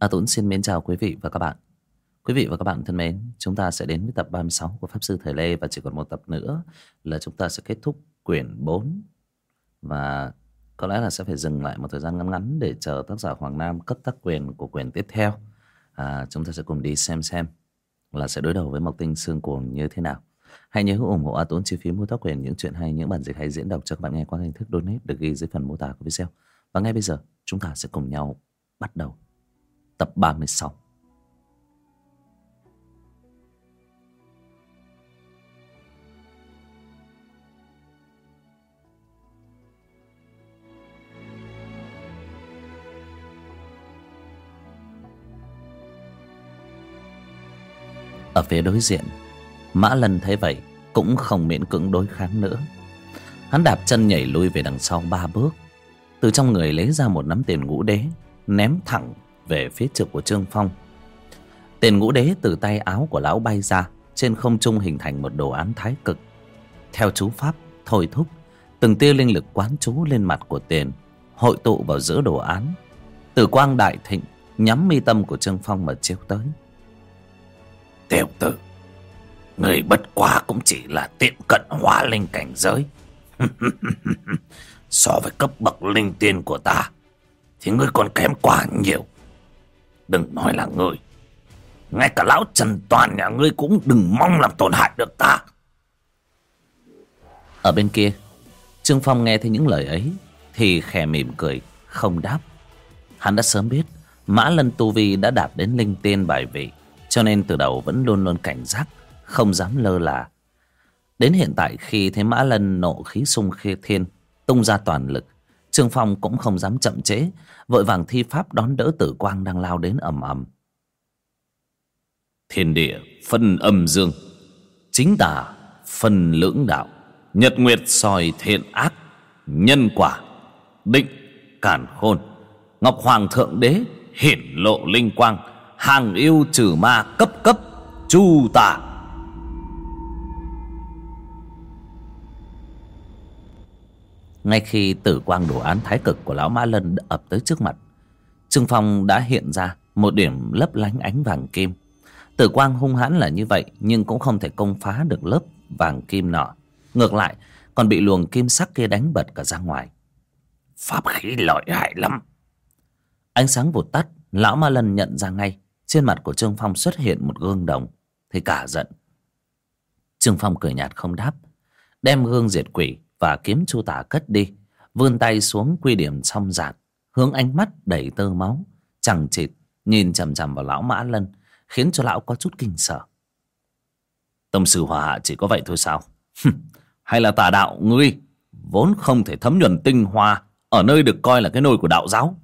A Tuấn xin mến chào quý vị và các bạn. Quý vị và các bạn thân mến, chúng ta sẽ đến với tập 36 của Pháp Sư Thời Lê và chỉ còn một tập nữa là chúng ta sẽ kết thúc quyển 4. Và có lẽ là sẽ phải dừng lại một thời gian ngắn ngắn để chờ tác giả Hoàng Nam cấp tác quyền của quyển tiếp theo. À, chúng ta sẽ cùng đi xem xem là sẽ đối đầu với Mộc Tinh Sương Cuồng như thế nào. Hãy nhớ ủng hộ A Tuấn chi phí mua tác quyền những chuyện hay, những bản dịch hay diễn đọc cho các bạn nghe qua hình thức donate được ghi dưới phần mô tả của video. Và ngay bây giờ chúng ta sẽ cùng nhau bắt đầu tập 36. Ở phía đối diện, Mã Lân thấy vậy Cũng không miễn cưỡng đối kháng nữa Hắn đạp chân nhảy lui về đằng sau ba bước, Từ trong người lấy ra một nắm tiền ngũ đế, Ném thẳng về phía trực của Trương Phong. Tiền ngũ đế từ tay áo của lão bay ra, Trên không trung hình thành một đồ án thái cực. Theo chú pháp, thôi thúc, Từng tia linh lực quán chú lên mặt của tiền, Hội tụ vào giữa đồ án. Từ quang đại thịnh, Nhắm mi tâm của Trương Phong mà chiếu tới. Tiểu tử, Người bất quá cũng chỉ là tiệm cận hóa linh cảnh giới. So với cấp bậc linh tiên của ta, Thì ngươi còn kém quá nhiều. Đừng nói là ngươi. Ngay cả lão Trần Toàn nhà ngươi cũng đừng mong làm tổn hại được ta. Ở bên kia, Trương Phong nghe thấy những lời ấy Thì khè mỉm cười, Không đáp. Hắn đã sớm biết Mã Lân Tu Vi đã đạt đến linh tiên bài vị, Cho nên từ đầu vẫn luôn luôn cảnh giác, Không dám lơ là. Đến hiện tại khi thấy Mã Lân nộ khí sung khê thiên, Tung ra toàn lực Trương Phong cũng không dám chậm chế Vội vàng thi pháp đón đỡ tử quang đang lao đến ầm ầm. Thiên địa, phân âm dương. Chính tà, phân lưỡng đạo. Nhật nguyệt, soi thiện ác. Nhân quả, Định cản khôn. Ngọc Hoàng Thượng Đế, hiển lộ linh quang. Hàng yêu trừ ma cấp cấp, Chu tả Ngay khi tử quang đồ án thái cực của lão Mã Lân ập tới trước mặt, Trương Phong đã hiện ra một điểm lấp lánh ánh vàng kim. Tử quang hung hãn là như vậy, Nhưng cũng không thể công phá được lớp vàng kim nọ. Ngược lại, còn bị luồng kim sắc kia đánh bật cả ra ngoài. Pháp khí lợi hại lắm. Ánh sáng vụt tắt, Lão Ma Lân nhận ra ngay, Trên mặt của Trương Phong xuất hiện một gương đồng, Thì cả giận. Trương Phong cười nhạt không đáp, Đem gương diệt quỷ và kiếm chu tả cất đi, vươn tay xuống quy điểm xong giạt hướng ánh mắt đầy tơ máu, chẳng chịt, nhìn chằm chằm vào lão mã lân, khiến cho lão có chút kinh sợ. Tâm sư hòa hạ chỉ có vậy thôi sao? Hay là tà đạo ngươi vốn không thể thấm nhuần tinh hoa, ở nơi được coi là cái nôi của đạo giáo.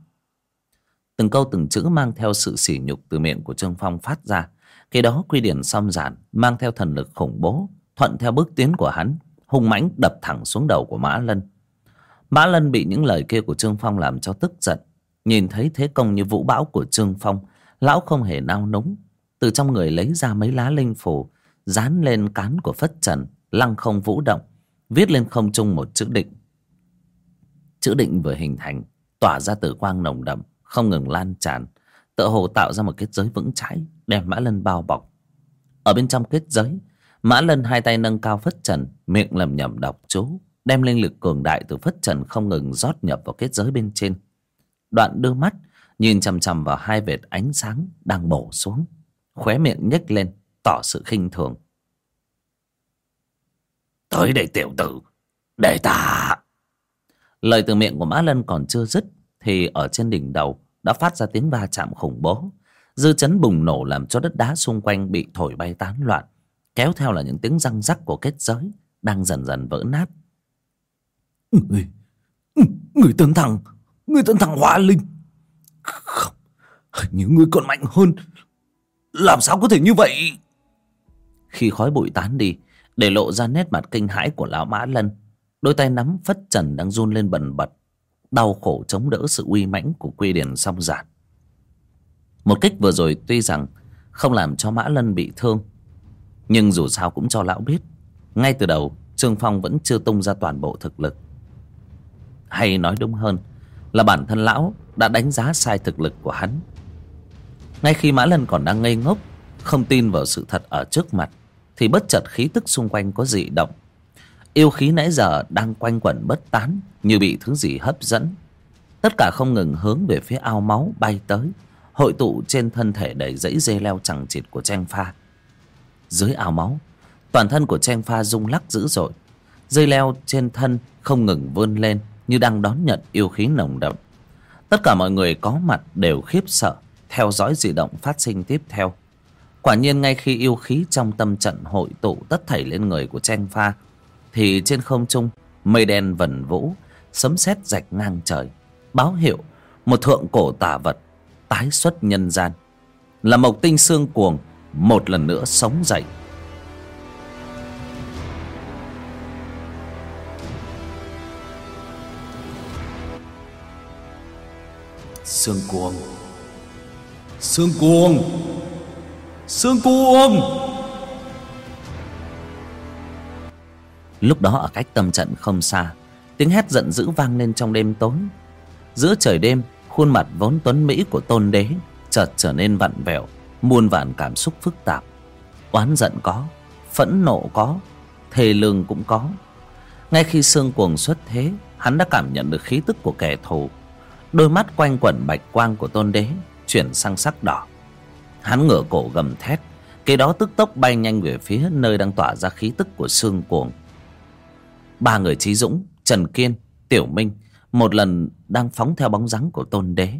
Từng câu từng chữ mang theo sự sỉ nhục từ miệng của trương phong phát ra khi đó quy điển xong giản, mang theo thần lực khủng bố, thuận theo bước tiến của hắn hung mãnh đập thẳng xuống đầu của mã lân. Mã lân bị những lời kia của trương phong làm cho tức giận. Nhìn thấy thế công như vũ bão của trương phong, lão không hề nao núng. Từ trong người lấy ra mấy lá linh phủ dán lên cán của phất trần, lăng không vũ động, viết lên không trung một chữ định. Chữ định vừa hình thành, tỏa ra tử quang nồng đậm, không ngừng lan tràn, tựa hồ tạo ra một kết giới vững chãi, đem mã lân bao bọc. Ở bên trong kết giới Mã Lân hai tay nâng cao phất trần, miệng lầm nhầm đọc chú, đem linh lực cường đại từ phất trần không ngừng rót nhập vào kết giới bên trên. Đoạn đưa mắt, nhìn chằm chằm vào hai vệt ánh sáng đang bổ xuống, khóe miệng nhếch lên, tỏ sự khinh thường. Tới đây tiểu tử, để ta... Lời từ miệng của Mã Lân còn chưa dứt, thì ở trên đỉnh đầu đã phát ra tiếng va chạm khủng bố. Dư chấn bùng nổ làm cho đất đá xung quanh bị thổi bay tán loạn kéo theo là những tiếng răng rắc của kết giới đang dần dần vỡ nát. Người người tấn thằng người tấn thằng hóa linh. Không như người còn mạnh hơn. Làm sao có thể như vậy? Khi khói bụi tán đi để lộ ra nét mặt kinh hãi của lão mã lân đôi tay nắm phất trần đang run lên bần bật đau khổ chống đỡ sự uy mãnh của quy điển song giản. Một kích vừa rồi tuy rằng không làm cho mã lân bị thương nhưng dù sao cũng cho lão biết, Ngay từ đầu, Trương Phong vẫn chưa tung ra toàn bộ thực lực. Hay nói đúng hơn, Là bản thân lão đã đánh giá sai thực lực của hắn. Ngay khi mã lân còn đang ngây ngốc, không tin vào sự thật ở trước mặt, thì bất chợt khí tức xung quanh có dị động. Yêu khí nãy giờ đang quanh quẩn bất tán, như bị thứ gì hấp dẫn. Tất cả không ngừng hướng về phía ao máu bay tới, hội tụ trên thân thể đầy dãy dây leo chẳng chịt của tranh pha dưới ao máu. Toàn thân của tranh pha rung lắc dữ dội. Dây leo trên thân không ngừng vươn lên như đang đón nhận yêu khí nồng đậm. Tất cả mọi người có mặt đều khiếp sợ, theo dõi dị động phát sinh tiếp theo. Quả nhiên ngay khi yêu khí trong tâm trận hội tụ tất thảy lên người của tranh pha, thì trên không trung, mây đen vần vũ, sấm sét rạch ngang trời, báo hiệu một thượng cổ tả vật tái xuất nhân gian. Là mộc tinh xương cuồng một lần nữa sống dậy. Xương cuồng. Xương cuồng. Xương cuồng. Lúc đó ở cách tâm trận không xa tiếng hét giận dữ vang lên trong đêm tối. Giữa trời đêm khuôn mặt vốn tuấn mỹ của tôn đế chợt trở nên vặn vẹo muôn vàn cảm xúc phức tạp. Oán giận có, phẫn nộ có, thề lương cũng có. Ngay khi xương cuồng xuất thế, hắn đã cảm nhận được khí tức của kẻ thù. Đôi mắt quanh quẩn bạch quang của tôn đế chuyển sang sắc đỏ. Hắn ngửa cổ gầm thét, kế đó tức tốc bay nhanh về phía nơi đang tỏa ra khí tức của xương cuồng. Ba người trí dũng, trần kiên, tiểu minh, một lần đang phóng theo bóng dáng của tôn đế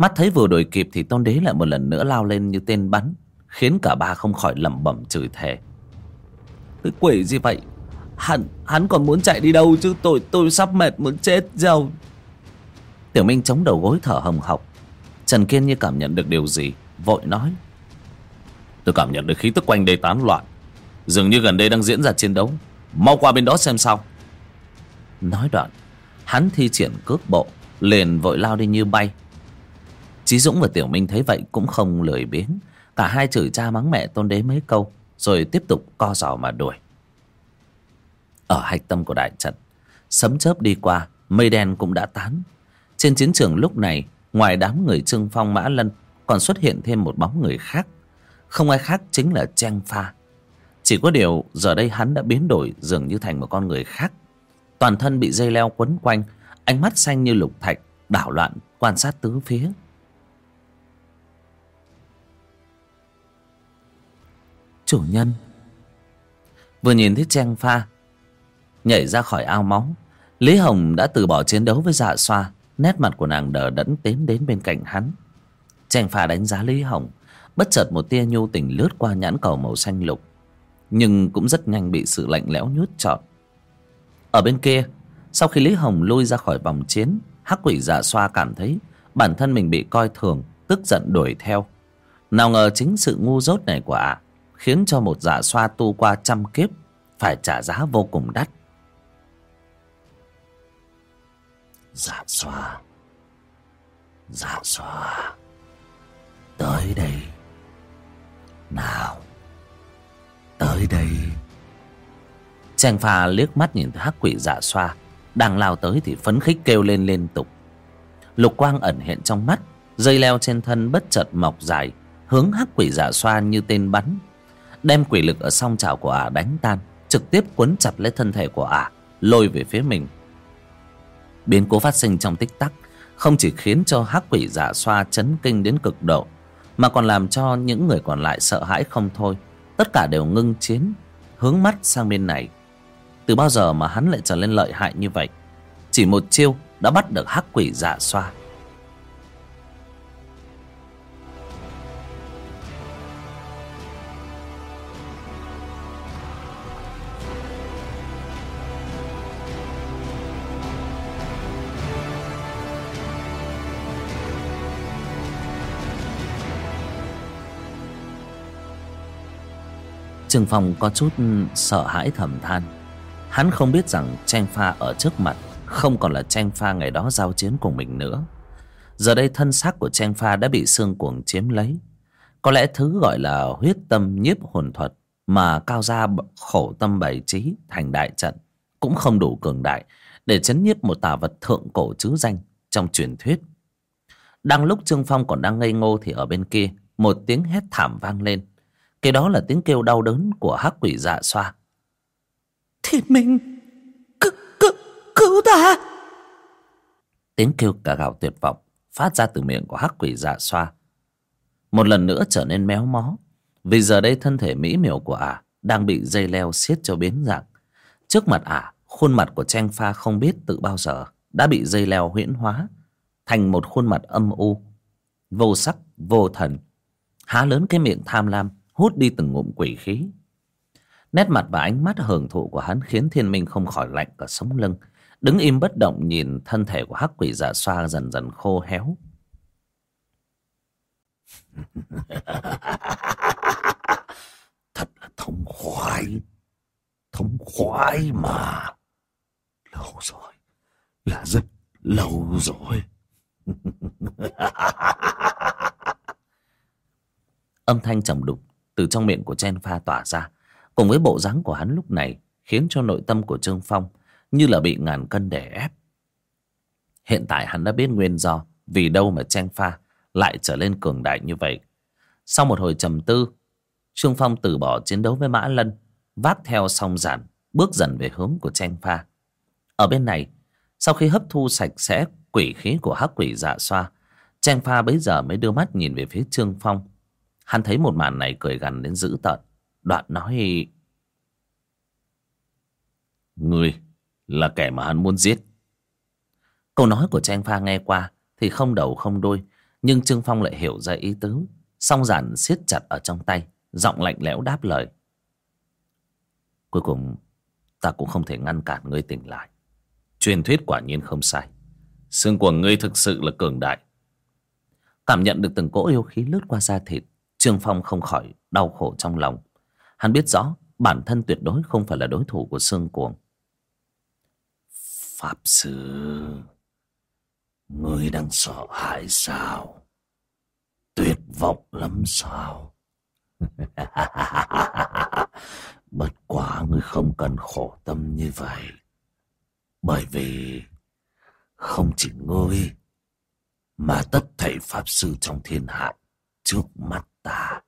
mắt thấy vừa đuổi kịp thì tôn đế lại một lần nữa lao lên như tên bắn khiến cả ba không khỏi lẩm bẩm chửi thề. Cái quỷ gì vậy? Hắn hắn còn muốn chạy đi đâu chứ? Tôi tôi sắp mệt muốn chết rồi. Tiểu minh chống đầu gối thở hồng hộc. Trần kiên như cảm nhận được điều gì vội nói. Tôi cảm nhận được khí tức quanh đây tán loạn. Dường như gần đây đang diễn ra chiến đấu. Mau qua bên đó xem sao. Nói đoạn hắn thi triển cước bộ liền vội lao đi như bay chí dũng và tiểu minh thấy vậy cũng không lười biếng. Cả hai chửi cha mắng mẹ tôn đế mấy câu, rồi tiếp tục co giò mà đuổi. Ở hạch tâm của đại trận sấm chớp đi qua, mây đen cũng đã tán. Trên chiến trường lúc này, ngoài đám người trương phong, mã lân, còn xuất hiện thêm một bóng người khác. Không ai khác chính là trang pha. Chỉ có điều giờ đây hắn đã biến đổi dường như thành một con người khác. Toàn thân bị dây leo quấn quanh, ánh mắt xanh như lục thạch, đảo loạn, quan sát tứ phía. Chủ nhân. Vừa nhìn thấy trang pha, nhảy ra khỏi ao máu, lý hồng đã từ bỏ chiến đấu với dạ xoa, nét mặt của nàng đờ đẫn tiến đến bên cạnh hắn. Trang pha đánh giá lý hồng, bất chợt một tia nhu tình lướt qua nhãn cầu màu xanh lục, nhưng cũng rất nhanh bị sự lạnh lẽo nhút trọn. Ở bên kia, sau khi lý hồng lui ra khỏi vòng chiến, hắc quỷ dạ xoa cảm thấy bản thân mình bị coi thường, tức giận đuổi theo. Nào ngờ chính sự ngu dốt này của ả khiến cho một dạ xoa tu qua trăm kiếp phải trả giá vô cùng đắt. Dạ xoa dạ xoa, tới đây. Nào, tới đây. Chàng pha liếc mắt nhìn hắc quỷ dạ xoa đang lao tới thì phấn khích kêu lên liên tục. Lục quang ẩn hiện trong mắt, dây leo trên thân bất chợt mọc dài, hướng hắc quỷ dạ xoa như tên bắn đem quỷ lực ở song chảo của ả đánh tan, trực tiếp quấn chặt lấy thân thể của ả, lôi về phía mình. Biến cố phát sinh trong tích tắc không chỉ khiến cho hắc quỷ giả xoa chấn kinh đến cực độ, mà còn làm cho những người còn lại sợ hãi không thôi. Tất cả đều ngưng chiến, hướng mắt sang bên này. Từ bao giờ mà hắn lại trở nên lợi hại như vậy? Chỉ một chiêu đã bắt được hắc quỷ giả xoa. Trương Phong có chút sợ hãi thầm than. Hắn không biết rằng tranh pha ở trước mặt Không còn là tranh pha ngày đó giao chiến cùng mình nữa. Giờ đây thân xác của tranh pha đã bị xương cuồng chiếm lấy. Có lẽ thứ gọi là huyết tâm nhiếp hồn thuật Mà cao gia khổ tâm bày trí thành đại trận Cũng không đủ cường đại Để chấn nhiếp một tà vật thượng cổ chứ danh Trong truyền thuyết. Đang lúc trương phong còn đang ngây ngô thì ở bên kia một tiếng hét thảm vang lên cái đó là tiếng kêu đau đớn của hắc quỷ dạ xoa. Thiên minh cứu, cứu, cứu ta. Tiếng kêu cả gào tuyệt vọng phát ra từ miệng của hắc quỷ dạ xoa. Một lần nữa trở nên méo mó vì giờ đây thân thể mỹ miều của ả đang bị dây leo siết cho biến dạng. Trước mặt ả khuôn mặt của tranh pha không biết từ bao giờ đã bị dây leo huyễn hóa thành một khuôn mặt âm u vô sắc vô thần há lớn cái miệng tham lam hút đi từng ngụm quỷ khí. Nét mặt và ánh mắt hưởng thụ của hắn khiến thiên minh không khỏi lạnh cả sống lưng đứng im bất động nhìn thân thể của hắc quỷ dạ xoa dần dần khô héo. Thật là thống khoái thống khoái mà. Lâu rồi là rất lâu rồi. Âm thanh trầm đục từ trong miệng của chen pha tỏa ra. Cùng với bộ dáng của hắn lúc này, khiến cho nội tâm của trương phong như là bị ngàn cân đè ép. Hiện tại hắn đã biết nguyên do vì đâu mà chen pha lại trở lên cường đại như vậy. Sau một hồi trầm tư, trương phong từ bỏ chiến đấu với mã lân, vác theo song giản, bước dần về hướng của chen pha ở bên này, sau khi hấp thu sạch sẽ quỷ khí của hắc quỷ dạ xoa chen pha bấy giờ mới đưa mắt nhìn về phía trương phong hắn thấy một màn này cười gằn đến dữ tợn. Đoạn nói, Ngươi là kẻ mà hắn muốn giết. Câu nói của Trang pha nghe qua thì không đầu không đuôi, nhưng trương phong lại hiểu ra ý tứ. Song giản siết chặt ở trong tay, giọng lạnh lẽo đáp lời. Cuối cùng, ta cũng không thể ngăn cản ngươi tỉnh lại. Truyền thuyết quả nhiên không sai. Xương của ngươi thực sự là cường đại. Cảm nhận được từng cỗ yêu khí lướt qua da thịt trương phong không khỏi đau khổ trong lòng. Hắn biết rõ bản thân tuyệt đối không phải là đối thủ của Sương cuồng. Pháp sư, ngươi đang sợ hãi sao? Tuyệt vọng lắm sao? Bất quá ngươi không cần khổ tâm như vậy. Bởi vì không chỉ ngươi, mà tất thảy pháp sư trong thiên hạ trước mắt ta.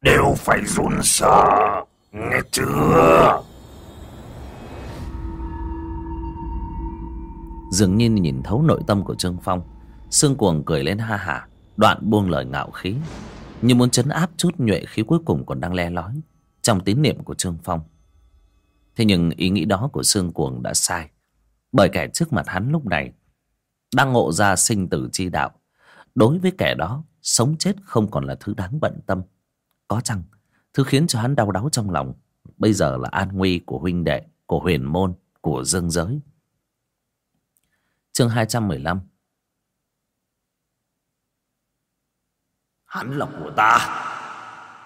Đều phải run sợ, nghe chưa? Dường như nhìn thấu nội tâm của trương phong sương cuồng cười lên ha hả, đoạn buông lời ngạo khí, như muốn chấn áp chút nhuệ khí cuối cùng còn đang le lói trong tín niệm của trương phong. Thế nhưng ý nghĩ đó của sương cuồng đã sai, bởi kẻ trước mặt hắn lúc này đang ngộ ra sinh tử chi đạo. Đối với kẻ đó sống chết không còn là thứ đáng bận tâm. Có chăng thứ khiến cho hắn đau đáu trong lòng bây giờ là an nguy của huynh đệ của huyền môn của dương giới? Chương hai trăm mười lăm. Hắn là của ta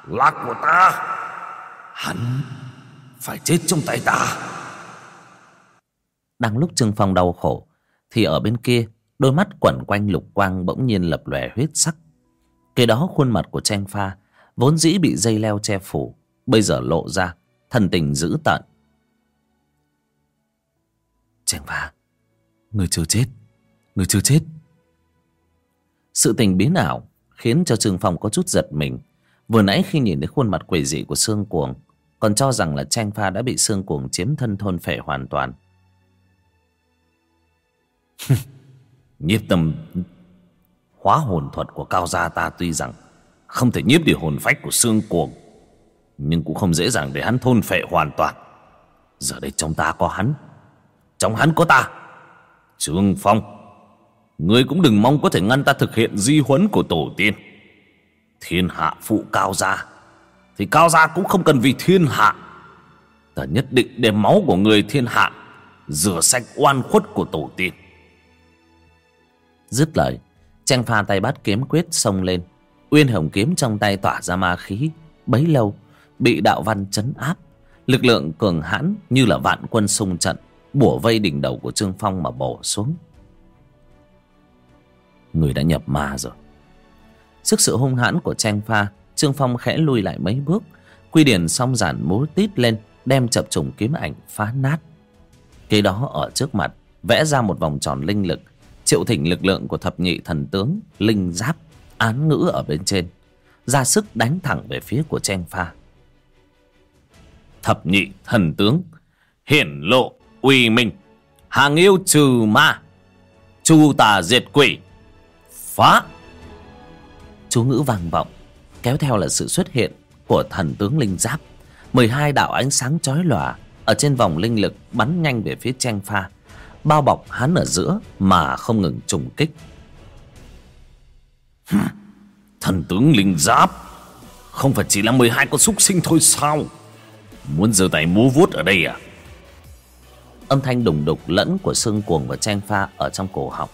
là của ta. Hắn phải chết trong tay ta. Đang lúc trương phong đau khổ thì ở bên kia đôi mắt quẩn quanh lục quang bỗng nhiên lập lòe huyết sắc cái đó khuôn mặt của tranh pha vốn dĩ bị dây leo che phủ, bây giờ lộ ra, thần tình dữ tợn. Tranh pha, người chưa chết, người chưa chết. Sự tình biến ảo khiến cho trương phong có chút giật mình. Vừa nãy khi nhìn thấy khuôn mặt quỷ dị của sương cuồng, còn cho rằng là tranh pha đã bị sương cuồng chiếm thân thôn phệ hoàn toàn. Nhiếp tâm hóa hồn thuật của cao gia ta tuy rằng không thể nhiếp đi hồn phách của xương cuồng, nhưng cũng không dễ dàng để hắn thôn phệ hoàn toàn. Giờ đây trong ta có hắn, trong hắn có ta. Trương phong ngươi cũng đừng mong có thể ngăn ta thực hiện di huấn của tổ tiên. Thiên hạ phụ cao gia, thì cao gia cũng không cần vì thiên hạ. Ta nhất định đem máu của người thiên hạ rửa sạch oan khuất của tổ tiên. Dứt lời tranh pha tay bắt kiếm quyết xông lên. Uyên hồng kiếm trong tay tỏa ra ma khí, bấy lâu, bị đạo văn chấn áp. Lực lượng cường hãn như là vạn quân xung trận, bủa vây đỉnh đầu của trương phong mà bổ xuống. Người đã nhập ma rồi. Trước sự hung hãn của tranh pha trương phong khẽ lui lại mấy bước, quy điển song giản múa tít lên, đem chập trùng kiếm ảnh phá nát. Kế đó ở trước mặt, vẽ ra một vòng tròn linh lực triệu thỉnh lực lượng của thập nhị thần tướng linh giáp, án ngữ ở bên trên, ra sức đánh thẳng về phía của chen pha. Thập nhị thần tướng hiển lộ uy minh, hàng yêu trừ ma, chu tà diệt quỷ, phá. Chú ngữ vang vọng, kéo theo là sự xuất hiện của thần tướng linh giáp. mười hai đạo ánh sáng chói lòa ở trên vòng linh lực bắn nhanh về phía chen pha bao bọc hắn ở giữa mà không ngừng trùng kích. Thần tướng linh giáp, không phải chỉ là mười hai con súc sinh thôi sao? Muốn giơ tay múa vuốt ở đây à? Âm thanh đùng đục lẫn của xương cuồng và chen pha ở trong cổ họng.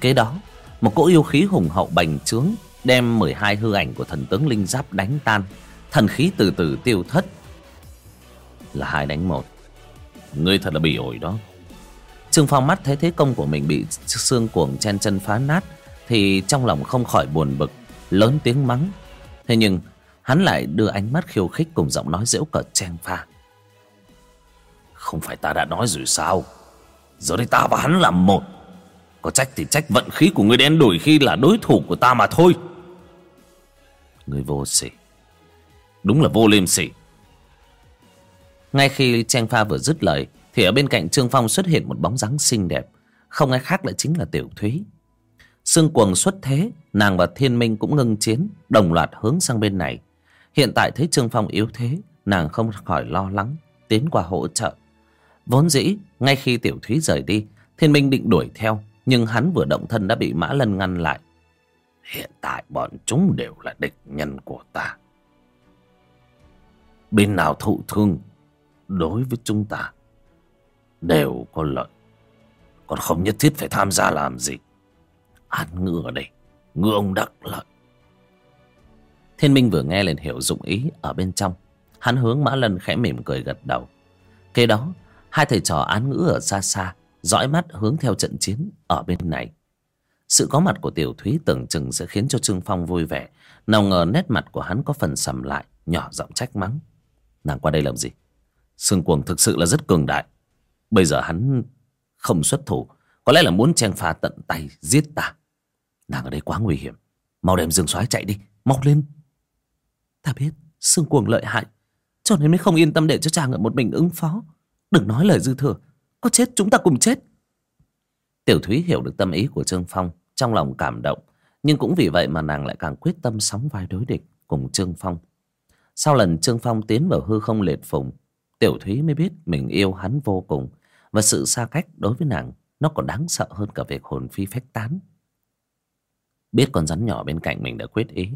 Kế đó, một cỗ yêu khí hùng hậu bành trướng đem mười hai hư ảnh của thần tướng linh giáp đánh tan. Thần khí từ từ tiêu thất. Là hai đánh một. Ngươi thật là bị ổi đó trương phong mắt thấy thế công của mình bị xương cuồng chen chân phá nát, thì trong lòng không khỏi buồn bực, lớn tiếng mắng. Thế nhưng, hắn lại đưa ánh mắt khiêu khích cùng giọng nói dễu cợt chen pha. Không phải ta đã nói rồi sao? Giờ đây ta và hắn là một. Có trách thì trách vận khí của người đen đổi khi là đối thủ của ta mà thôi. Người vô sỉ. Đúng là vô liêm sỉ. Ngay khi chen pha vừa dứt lời thì ở bên cạnh trương phong xuất hiện một bóng dáng xinh đẹp, không ai khác lại chính là tiểu thúy. Sương cuồng xuất thế, nàng và thiên minh cũng ngưng chiến, đồng loạt hướng sang bên này. Hiện tại thấy trương phong yếu thế, nàng không khỏi lo lắng, tiến qua hỗ trợ. Vốn dĩ, ngay khi tiểu thúy rời đi, thiên minh định đuổi theo, nhưng hắn vừa động thân đã bị mã lân ngăn lại. Hiện tại bọn chúng đều là địch nhân của ta. Bên nào thụ thương, đối với chúng ta đều có lợi. Còn không nhất thiết phải tham gia làm gì. Ăn ngựa ở đây, ngựa ông đắc lợi. Thiên minh vừa nghe liền hiểu dụng ý ở bên trong. Hắn hướng mã lân khẽ mỉm cười gật đầu. Kế đó, hai thầy trò án ngữ ở xa xa, dõi mắt hướng theo trận chiến ở bên này. Sự có mặt của tiểu thúy tưởng chừng sẽ khiến cho trương phong vui vẻ, nào ngờ nét mặt của hắn có phần sầm lại, nhỏ giọng trách mắng. Nàng qua đây làm gì? Sương cuồng thực sự là rất cường đại bây giờ hắn không xuất thủ. Có lẽ là muốn chen pha tận tay giết ta. Nàng ở đây quá nguy hiểm. Mau đem dương soái chạy đi. Mau lên. Ta biết sương cuồng lợi hại, cho nên mới không yên tâm để cho chàng ở một mình ứng phó. Đừng nói lời dư thừa. Có chết, chúng ta cùng chết. Tiểu thúy hiểu được tâm ý của trương phong, trong lòng cảm động. Nhưng cũng vì vậy mà nàng lại càng quyết tâm sóng vai đối địch cùng trương phong. Sau lần trương phong tiến vào hư không liệt phùng, tiểu thúy mới biết mình yêu hắn vô cùng và sự xa cách đối với nàng, nó còn đáng sợ hơn cả việc hồn phi phách tán. Biết con rắn nhỏ bên cạnh mình đã quyết ý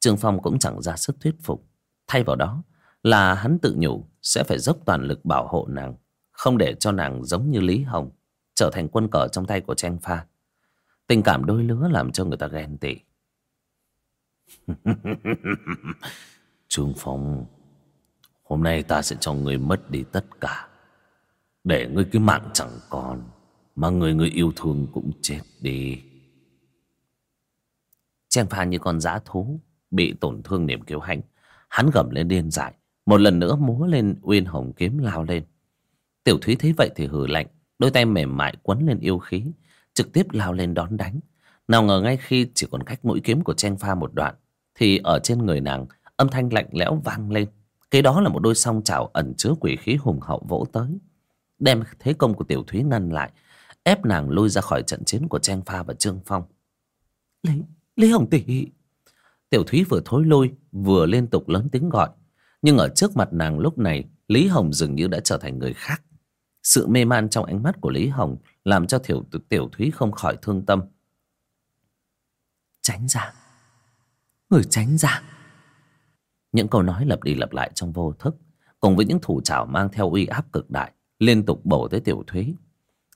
trương phong cũng chẳng ra sức thuyết phục. Thay vào đó, là hắn tự nhủ sẽ phải dốc toàn lực bảo hộ nàng, không để cho nàng giống như lý hồng trở thành quân cờ trong tay của tranh pha. Tình cảm đôi lứa làm cho người ta ghen tị. Trương phong, hôm nay ta sẽ cho người mất đi tất cả để ngươi cái mạng chẳng còn, mà người người yêu thương cũng chết đi. Chen pha như con dã thú, bị tổn thương niềm kiêu hãnh, hắn gầm lên điên dại, một lần nữa múa lên uyên hồng kiếm lao lên. Tiểu thúy thấy vậy thì hừ lạnh, đôi tay mềm mại quấn lên yêu khí, trực tiếp lao lên đón đánh. Nào ngờ ngay khi chỉ còn cách mũi kiếm của Chen pha một đoạn, thì ở trên người nàng, âm thanh lạnh lẽo vang lên. Cái đó là một đôi song chảo ẩn chứa quỷ khí hùng hậu vỗ tới đem thế công của tiểu thúy ngăn lại ép nàng lui ra khỏi trận chiến của Chen pha và trương phong. Lý lý hồng tỷ. Tiểu thúy vừa thối lui vừa liên tục lớn tiếng gọi. Nhưng ở trước mặt nàng lúc này lý hồng dường như đã trở thành người khác. Sự mê man trong ánh mắt của lý hồng làm cho tiểu, tiểu thúy không khỏi thương tâm. Tránh ra. Người tránh ra. Những câu nói lặp đi lặp lại trong vô thức cùng với những thủ trảo mang theo uy áp cực đại liên tục bổ tới tiểu thúy.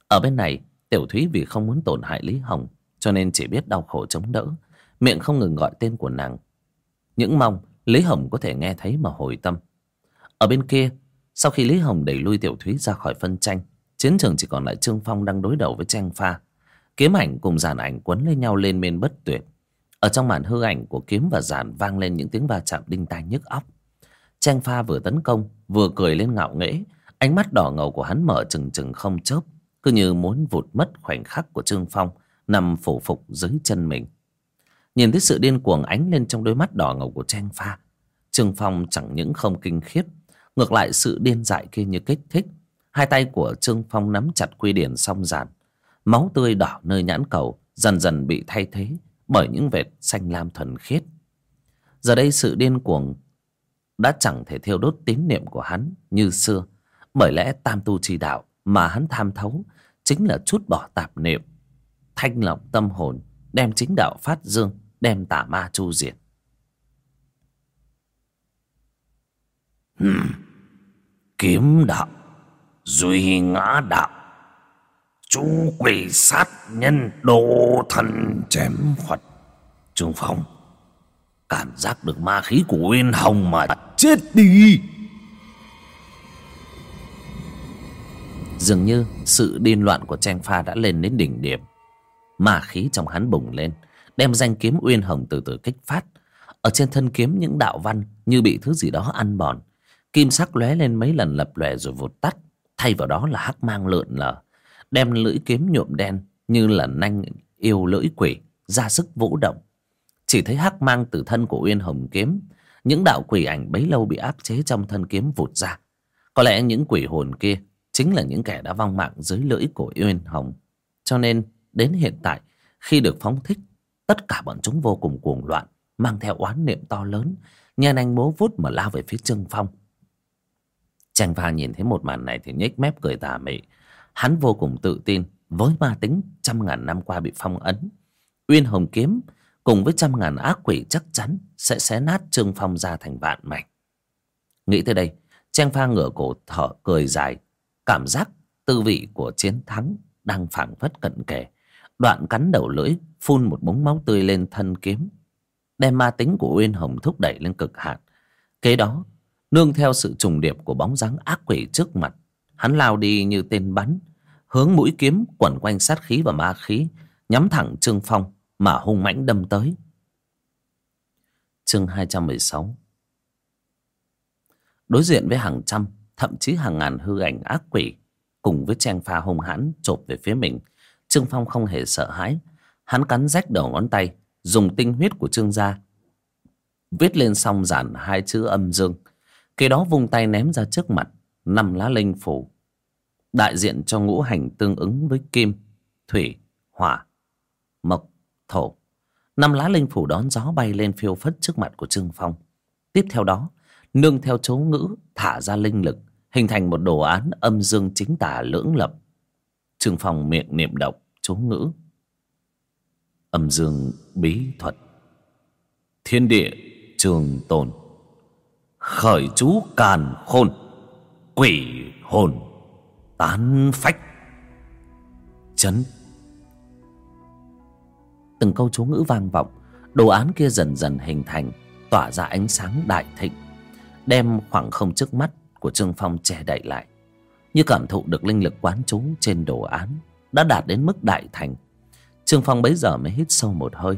Ở bên này, tiểu thúy vì không muốn tổn hại lý hồng, cho nên chỉ biết đau khổ chống đỡ, miệng không ngừng gọi tên của nàng. Những mong, lý hồng có thể nghe thấy mà hồi tâm. Ở bên kia, sau khi lý hồng đẩy lui tiểu thúy ra khỏi phân tranh, chiến trường chỉ còn lại trương phong đang đối đầu với tranh pha. Kiếm ảnh cùng giàn ảnh quấn lên nhau lên men bất tuyệt. Ở trong màn hư ảnh của kiếm và giàn vang lên những tiếng va chạm đinh tai nhức óc. Tranh pha vừa tấn công, vừa cười lên ngạo nghễ ánh mắt đỏ ngầu của hắn mở trừng trừng không chớp, cứ như muốn vụt mất khoảnh khắc của trương phong nằm phủ phục dưới chân mình. Nhìn thấy sự điên cuồng ánh lên trong đôi mắt đỏ ngầu của Trang pha, trương phong chẳng những không kinh khiếp, ngược lại sự điên dại kia như kích thích. Hai tay của trương phong nắm chặt quy điển song giản, máu tươi đỏ nơi nhãn cầu dần dần bị thay thế bởi những vệt xanh lam thuần khiết. Giờ đây sự điên cuồng đã chẳng thể thiêu đốt tín niệm của hắn như xưa bởi lẽ tam tu chỉ đạo mà hắn tham thấu chính là chút bỏ tạp niệm. Thanh lọc tâm hồn đem chính đạo phát dương, đem tà ma chu diệt. Hmm. kiếm đạo, duy ngã đạo, chú quỷ sát nhân đồ thần chém phật. Trương phong, cảm giác được ma khí của uyên hồng mà chết đi. Dường như sự điên loạn của trang pha đã lên đến đỉnh điểm. Mà khí trong hắn bùng lên, đem danh kiếm uyên hồng từ từ kích phát. Ở trên thân kiếm những đạo văn như bị thứ gì đó ăn bòn kim sắc lóe lên mấy lần lập lòe rồi vụt tắt, thay vào đó là hắc mang lượn lờ, đem lưỡi kiếm nhuộm đen như là nanh yêu lưỡi quỷ, ra sức vũ động. Chỉ thấy hắc mang từ thân của uyên hồng kiếm, những đạo quỷ ảnh bấy lâu bị áp chế trong thân kiếm vụt ra. Có lẽ những quỷ hồn kia chính là những kẻ đã vong mạng dưới lưỡi của uyên hồng. Cho nên, đến hiện tại, khi được phóng thích, tất cả bọn chúng vô cùng cuồng loạn, mang theo oán niệm to lớn nhàn anh bố vút mà lao về phía trương phong. Chàng pha nhìn thấy một màn này thì nhếch mép cười tà mị. Hắn vô cùng tự tin, với ma tính, trăm ngàn năm qua bị phong ấn. Uyên hồng kiếm, cùng với trăm ngàn ác quỷ chắc chắn, sẽ xé nát trương phong ra thành vạn mảnh. Nghĩ tới đây trang pha ngửa cổ thở, cười dài cảm giác tư vị của chiến thắng đang phảng phất cận kề. Đoạn cắn đầu lưỡi, phun một búng máu tươi lên thân kiếm, đem ma tính của uyên hồng thúc đẩy lên cực hạn. Kế đó, nương theo sự trùng điệp của bóng dáng ác quỷ trước mặt, hắn lao đi như tên bắn, hướng mũi kiếm quẩn quanh sát khí và ma khí, nhắm thẳng trương phong mà hung mãnh đâm tới. Chương hai trăm mười sáu. Đối diện với hàng trăm thậm chí hàng ngàn hư ảnh ác quỷ cùng với trang pha hung hãn chộp về phía mình. Trương phong không hề sợ hãi. Hắn cắn rách đầu ngón tay, dùng tinh huyết của trương gia viết lên xong giản hai chữ âm dương. Kế đó vung tay ném ra trước mặt, năm lá linh phủ, đại diện cho ngũ hành tương ứng với kim, thủy, hỏa, mộc, thổ. Năm lá linh phủ đón gió bay lên phiêu phất trước mặt của trương phong. Tiếp theo đó nương theo chấu ngữ, thả ra linh lực, hình thành một đồ án âm dương chính tả lưỡng lập. Trương phong miệng niệm động chấu ngữ. Âm dương bí thuật. Thiên địa, trường tồn. Khởi chú càn khôn, quỷ hồn, tán phách. Chấn. Từng câu chú ngữ vang vọng, đồ án kia dần dần hình thành, tỏa ra ánh sáng đại thịnh đem khoảng không trước mắt của trương phong che đậy lại. Như cảm thụ được linh lực quán trú trên đồ án đã đạt đến mức đại thành, trương phong bấy giờ mới hít sâu một hơi,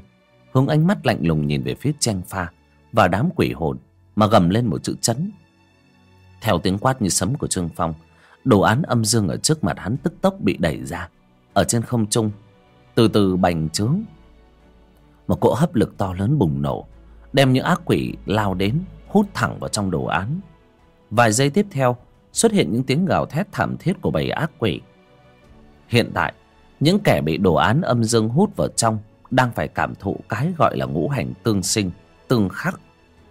hướng ánh mắt lạnh lùng nhìn về phía tranh pha và đám quỷ hồn mà gầm lên một chữ chấn. Theo tiếng quát như sấm của trương phong, đồ án âm dương ở trước mặt hắn tức tốc bị đẩy ra, ở trên không trung, từ từ bành trướng. Một cỗ hấp lực to lớn bùng nổ, đem những ác quỷ lao đến hút thẳng vào trong đồ án. Vài giây tiếp theo, xuất hiện những tiếng gào thét thảm thiết của bầy ác quỷ. Hiện tại, những kẻ bị đồ án âm dương hút vào trong đang phải cảm thụ cái gọi là ngũ hành tương sinh, tương khắc,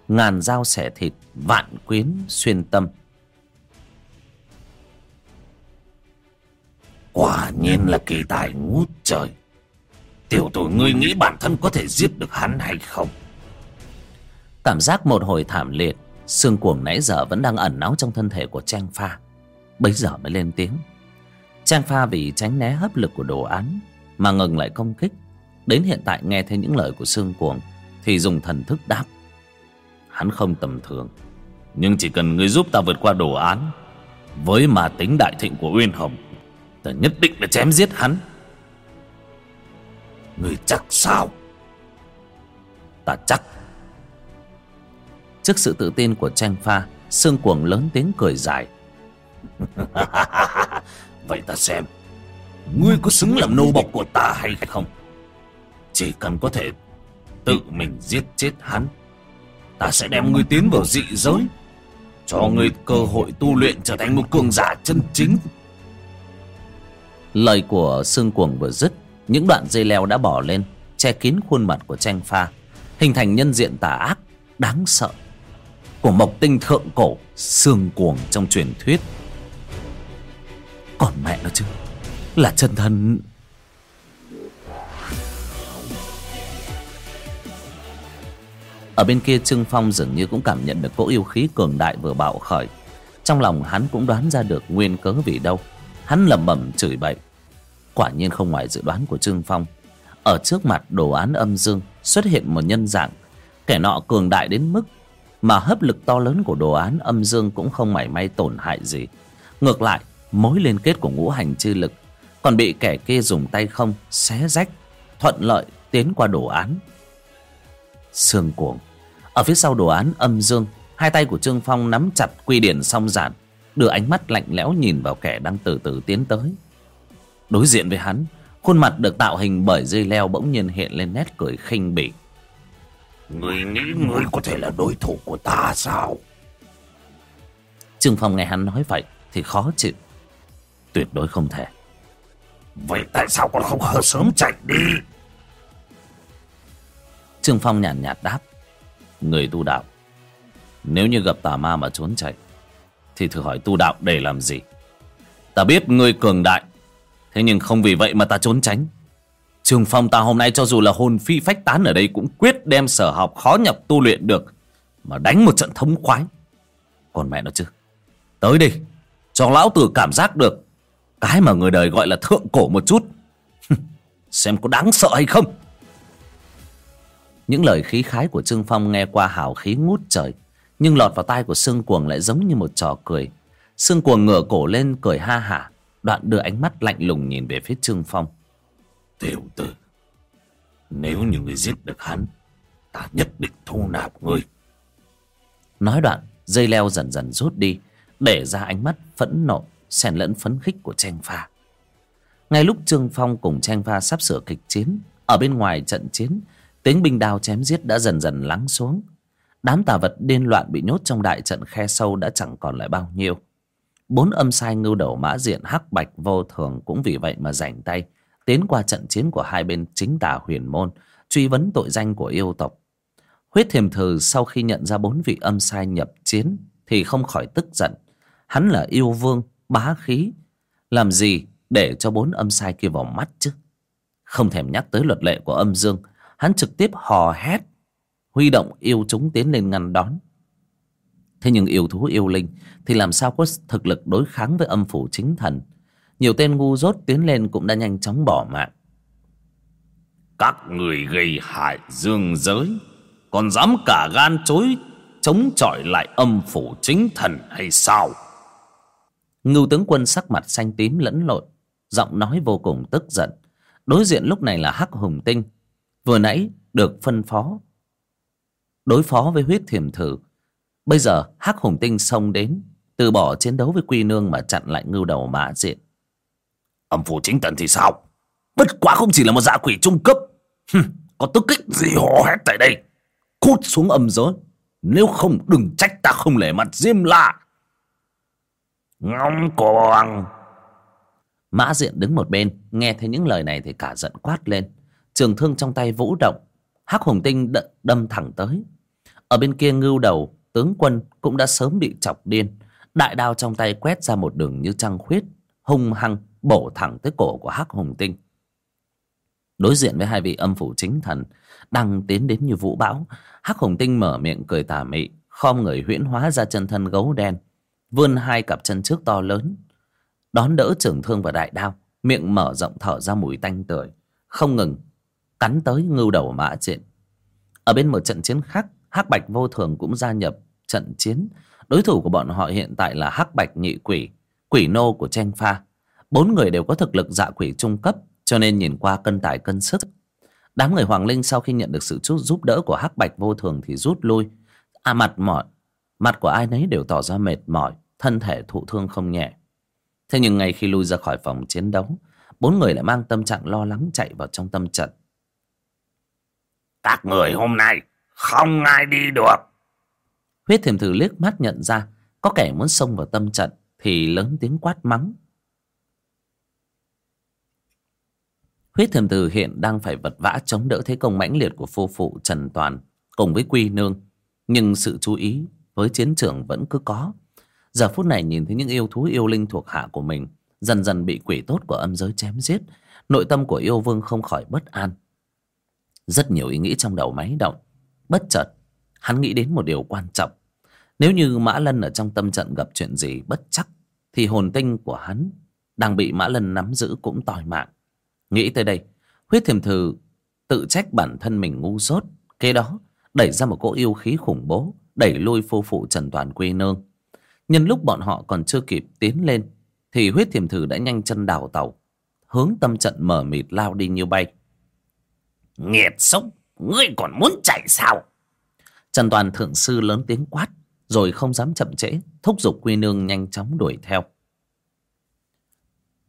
ngàn dao xẻ thịt, vạn quyến xuyên tâm. Quả nhiên là kỳ tài ngút trời. Tiểu tử, ngươi nghĩ bản thân có thể giết được hắn hay không? Cảm giác một hồi thảm liệt, xương cuồng nãy giờ vẫn đang ẩn náu trong thân thể của trang pha. Bấy giờ mới lên tiếng. Trang pha vì tránh né hấp lực của đồ án mà ngừng lại công kích. Đến hiện tại nghe thấy những lời của xương cuồng thì dùng thần thức đáp. Hắn không tầm thường, nhưng chỉ cần ngươi giúp ta vượt qua đồ án, với mà tính đại thịnh của uyên hồng, ta nhất định là chém giết hắn. Ngươi chắc sao? Ta chắc trước sự tự tin của tranh pha xương cuồng lớn tiếng cười dài. Vậy ta xem ngươi có xứng làm nô bộc của ta hay không? Chỉ cần có thể tự mình giết chết hắn Ta sẽ đem ngươi tiến vào dị giới Cho ngươi cơ hội tu luyện trở thành một cường giả chân chính. Lời của Sương Cuồng vừa dứt Những đoạn dây leo đã bỏ lên Che kín khuôn mặt của tranh pha Hình thành nhân diện tà ác Đáng sợ của mộc tinh thượng cổ, xương Cuồng trong truyền thuyết. Còn mẹ nó chứ, Là chân thân. Ở bên kia Trương Phong dường như cũng cảm nhận được cỗ yêu khí cường đại vừa bạo khởi. Trong lòng hắn cũng đoán ra được nguyên cớ vì đâu. Hắn lẩm bẩm chửi bậy. Quả nhiên không ngoài dự đoán của Trương Phong. Ở trước mặt đồ án âm dương Xuất hiện một nhân dạng, Kẻ nọ cường đại đến mức mà hấp lực to lớn của đồ án âm dương Cũng không mảy may tổn hại gì. Ngược lại, mối liên kết của ngũ hành chi lực Còn bị kẻ kia dùng tay không, Xé rách, Thuận lợi tiến qua đồ án. Sương cuồng. Ở phía sau đồ án âm dương, Hai tay của Trương Phong nắm chặt quy điển song giản, Đưa ánh mắt lạnh lẽo nhìn vào kẻ đang từ từ tiến tới. Đối diện với hắn, Khuôn mặt được tạo hình bởi dây leo bỗng nhiên hiện lên nét cười khinh bỉ. Người nghĩ người có thể là đối thủ của ta sao? Trương Phong nghe hắn nói vậy Thì khó chịu. Tuyệt đối không thể. Vậy tại sao còn không hờ sớm chạy đi? Trương Phong nhàn nhạt, nhạt đáp. Người tu đạo Nếu như gặp tà ma mà trốn chạy Thì thử hỏi tu đạo để làm gì? Ta biết ngươi cường đại Thế nhưng không vì vậy mà ta trốn tránh Trường phong ta hôm nay cho dù là hồn phi phách tán ở đây Cũng quyết đem sở học khó nhập tu luyện được Mà đánh một trận thống khoái. Còn mẹ nó chứ, Tới đi Cho lão tử cảm giác được Cái mà người đời gọi là thượng cổ một chút. Xem có đáng sợ hay không. Những lời khí khái của Trương Phong nghe qua hào khí ngút trời, Nhưng lọt vào tai của Sương Cuồng lại giống như một trò cười. Sương Cuồng ngửa cổ lên cười ha hả, Đoạn đưa ánh mắt lạnh lùng nhìn về phía Trương Phong. Tiểu tử, Nếu như người giết được hắn, Ta nhất định thu nạp ngươi. Nói đoạn, Dây leo dần dần rút đi, Để ra ánh mắt phẫn nộ, xen lẫn phấn khích của Trang pha. Ngay lúc Trương Phong cùng Trang pha sắp sửa kịch chiến, Ở bên ngoài trận chiến, Tiếng binh đao chém giết đã dần dần lắng xuống. Đám tà vật điên loạn bị nhốt trong đại trận khe sâu đã chẳng còn lại bao nhiêu. Bốn âm sai ngưu đầu mã diện hắc bạch vô thường cũng vì vậy mà rảnh tay tiến qua trận chiến của hai bên chính tả huyền môn, truy vấn tội danh của yêu tộc. Huyết thiềm thừ sau khi nhận ra bốn vị âm sai nhập chiến thì không khỏi tức giận. Hắn là yêu vương, bá khí. Làm gì để cho bốn âm sai kia vào mắt chứ? Không thèm nhắc tới luật lệ của âm dương, hắn trực tiếp hò hét, huy động yêu chúng tiến lên ngăn đón. Thế nhưng yêu thú yêu linh Thì làm sao có thực lực đối kháng với âm phủ chính thần? Nhiều tên ngu dốt tiến lên cũng đã nhanh chóng bỏ mạng. Các người gây hại dương giới Còn dám cả gan chối Chống chọi lại âm phủ chính thần hay sao? Ngưu tướng quân sắc mặt xanh tím lẫn lộn Giọng nói vô cùng tức giận. Đối diện lúc này là Hắc Hùng Tinh Vừa nãy được phân phó. Đối phó với huyết thiểm thử Bây giờ Hắc Hùng Tinh xông đến Từ bỏ chiến đấu với Quy Nương mà chặn lại ngưu đầu mã diện Âm phủ chính tần thì sao? Bất quá không chỉ là một dạ quỷ trung cấp. Có tức kích gì hò hét tại đây? Cút xuống âm giới. Nếu không, đừng trách ta không lẻ mặt diêm lạ ngóng cuồng. Mã diện đứng một bên, Nghe thấy những lời này thì cả giận quát lên. Trường thương trong tay vũ động. Hắc hùng tinh đâm thẳng tới. Ở bên kia ngưu đầu, tướng quân cũng đã sớm bị chọc điên. Đại đao trong tay quét ra một đường như trăng khuyết, hung hăng bổ thẳng tới cổ của hắc hùng tinh. Đối diện với hai vị âm phủ chính thần đang tiến đến như vũ bão, hắc hùng tinh mở miệng cười tà mị, khom người huyễn hóa ra chân thân gấu đen, vươn hai cặp chân trước to lớn, đón đỡ trưởng thương và đại đao, miệng mở rộng thở ra mùi tanh tưởi, không ngừng cắn tới ngưu đầu mã diện ở bên một trận chiến khác, hắc bạch vô thường cũng gia nhập trận chiến. Đối thủ của bọn họ hiện tại là hắc bạch nhị quỷ quỷ nô của tranh pha bốn người đều có thực lực dạ quỷ trung cấp cho nên nhìn qua cân tài cân sức đám người hoàng linh sau khi nhận được sự chút giúp đỡ của hắc bạch vô thường thì rút lui à mặt mỏi mặt của ai nấy đều tỏ ra mệt mỏi thân thể thụ thương không nhẹ thế nhưng ngay khi lui ra khỏi phòng chiến đấu bốn người lại mang tâm trạng lo lắng chạy vào trong tâm trận Các người hôm nay không ai đi được. Huyết thiềm thử liếc mắt nhận ra có kẻ muốn xông vào tâm trận thì lớn tiếng quát mắng. Huyết thiềm tử hiện đang phải vật vã chống đỡ thế công mãnh liệt của phu phụ Trần Toàn cùng với Quy Nương. Nhưng sự chú ý với chiến trường vẫn cứ có. Giờ phút này nhìn thấy những yêu thú yêu linh thuộc hạ của mình dần dần bị quỷ tốt của âm giới chém giết. Nội tâm của yêu vương không khỏi bất an. Rất nhiều ý nghĩ trong đầu máy động. Bất chợt, hắn nghĩ đến một điều quan trọng. Nếu như Mã Lân ở trong tâm trận gặp chuyện gì bất chắc, thì hồn tinh của hắn đang bị Mã Lân nắm giữ cũng tòi mạng. Nghĩ tới đây, huyết thiềm thử tự trách bản thân mình ngu dốt. Kế đó, đẩy ra một cỗ yêu khí khủng bố, đẩy lui phu phụ Trần Toàn Quy Nương. Nhân lúc bọn họ còn chưa kịp tiến lên, thì huyết thiềm thử đã nhanh chân đào tàu, hướng tâm trận mở mịt lao đi như bay. Nghiệt sống, ngươi còn muốn chạy sao? Trần Toàn thượng sư lớn tiếng quát, rồi không dám chậm trễ, thúc giục Quy Nương nhanh chóng đuổi theo.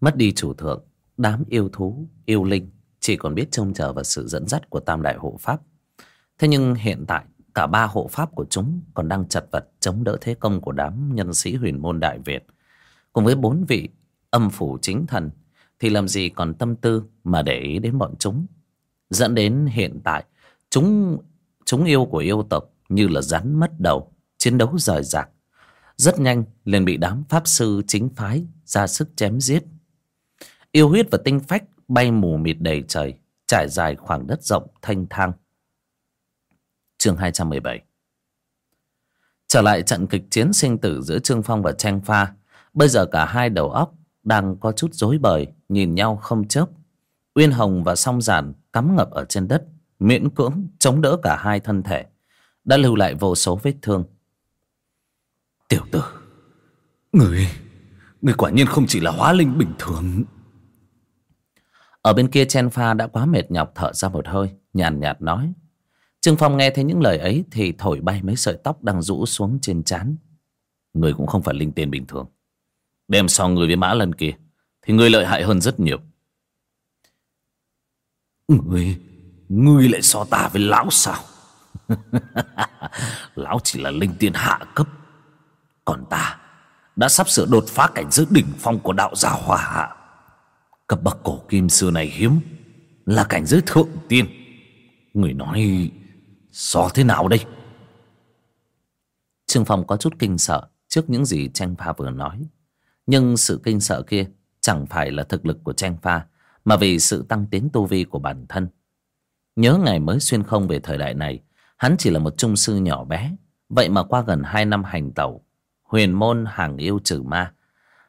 Mất đi chủ thượng, đám yêu thú, yêu linh chỉ còn biết trông chờ vào sự dẫn dắt của Tam Đại Hộ Pháp. Thế nhưng hiện tại, cả ba hộ pháp của chúng còn đang chật vật chống đỡ thế công của đám nhân sĩ huyền môn Đại Việt. Cùng với bốn vị âm phủ chính thần, thì làm gì còn tâm tư mà để ý đến bọn chúng. Dẫn đến hiện tại, chúng chúng yêu của yêu tộc như là rắn mất đầu, chiến đấu rời rạc. Rất nhanh liền bị đám pháp sư chính phái ra sức chém giết. Yêu huyết và tinh phách bay mù mịt đầy trời, trải dài khoảng đất rộng thanh thang. Chương 217 Trở lại trận kịch chiến sinh tử giữa Trương Phong và Trang Pha, bây giờ cả hai đầu óc đang có chút rối bời, nhìn nhau không chớp. Uyên Hồng và Song Giản cắm ngập ở trên đất, miễn cưỡng chống đỡ cả hai thân thể, đã lưu lại vô số vết thương. Tiểu tử, người, người quả nhiên không chỉ là hóa linh bình thường. Ở bên kia Chen Pha đã quá mệt nhọc thở ra một hơi, nhàn nhạt nói. Trương Phong nghe thấy những lời ấy thì thổi bay mấy sợi tóc đang rũ xuống trên trán. Người cũng không phải linh tiền bình thường. Đem so người với mã lần kia thì người lợi hại hơn rất nhiều. Người, người lại so ta với lão sao? lão chỉ là linh tiên hạ cấp. Còn ta đã sắp sửa đột phá cảnh giới đỉnh phong của đạo gia hòa hạ. Cấp bậc cổ kim xưa này hiếm là cảnh giới thượng tiên. Người nói so thế nào đây? Trương Phong có chút kinh sợ trước những gì Tranh Pha vừa nói. Nhưng sự kinh sợ kia chẳng phải là thực lực của Tranh Pha mà vì sự tăng tiến tu vi của bản thân. Nhớ ngày mới xuyên không về thời đại này, hắn chỉ là một trung sư nhỏ bé. Vậy mà qua gần hai năm hành tẩu, huyền môn hàng yêu trừ ma,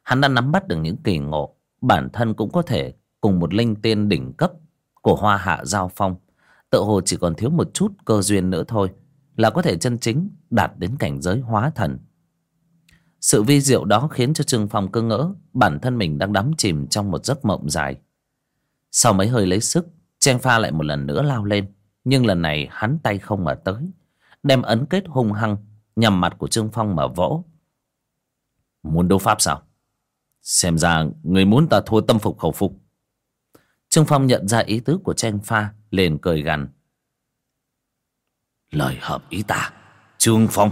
hắn đã nắm bắt được những kỳ ngộ. Bản thân cũng có thể cùng một linh tiên đỉnh cấp của hoa hạ giao phong. Tự hồ chỉ còn thiếu một chút cơ duyên nữa thôi là có thể chân chính đạt đến cảnh giới hóa thần. Sự vi diệu đó khiến cho Trương Phong cơ ngỡ bản thân mình đang đắm chìm trong một giấc mộng dài. Sau mấy hơi lấy sức, Chen Pha lại một lần nữa lao lên. Nhưng lần này hắn tay không mà tới. Đem ấn kết hung hăng nhằm mặt của Trương Phong mà vỗ. Muốn đấu pháp sao? Xem ra người muốn ta thua tâm phục khẩu phục. Trương Phong nhận ra ý tứ của tranh Pha, liền cười gằn. Lời hợp ý ta, Trương Phong.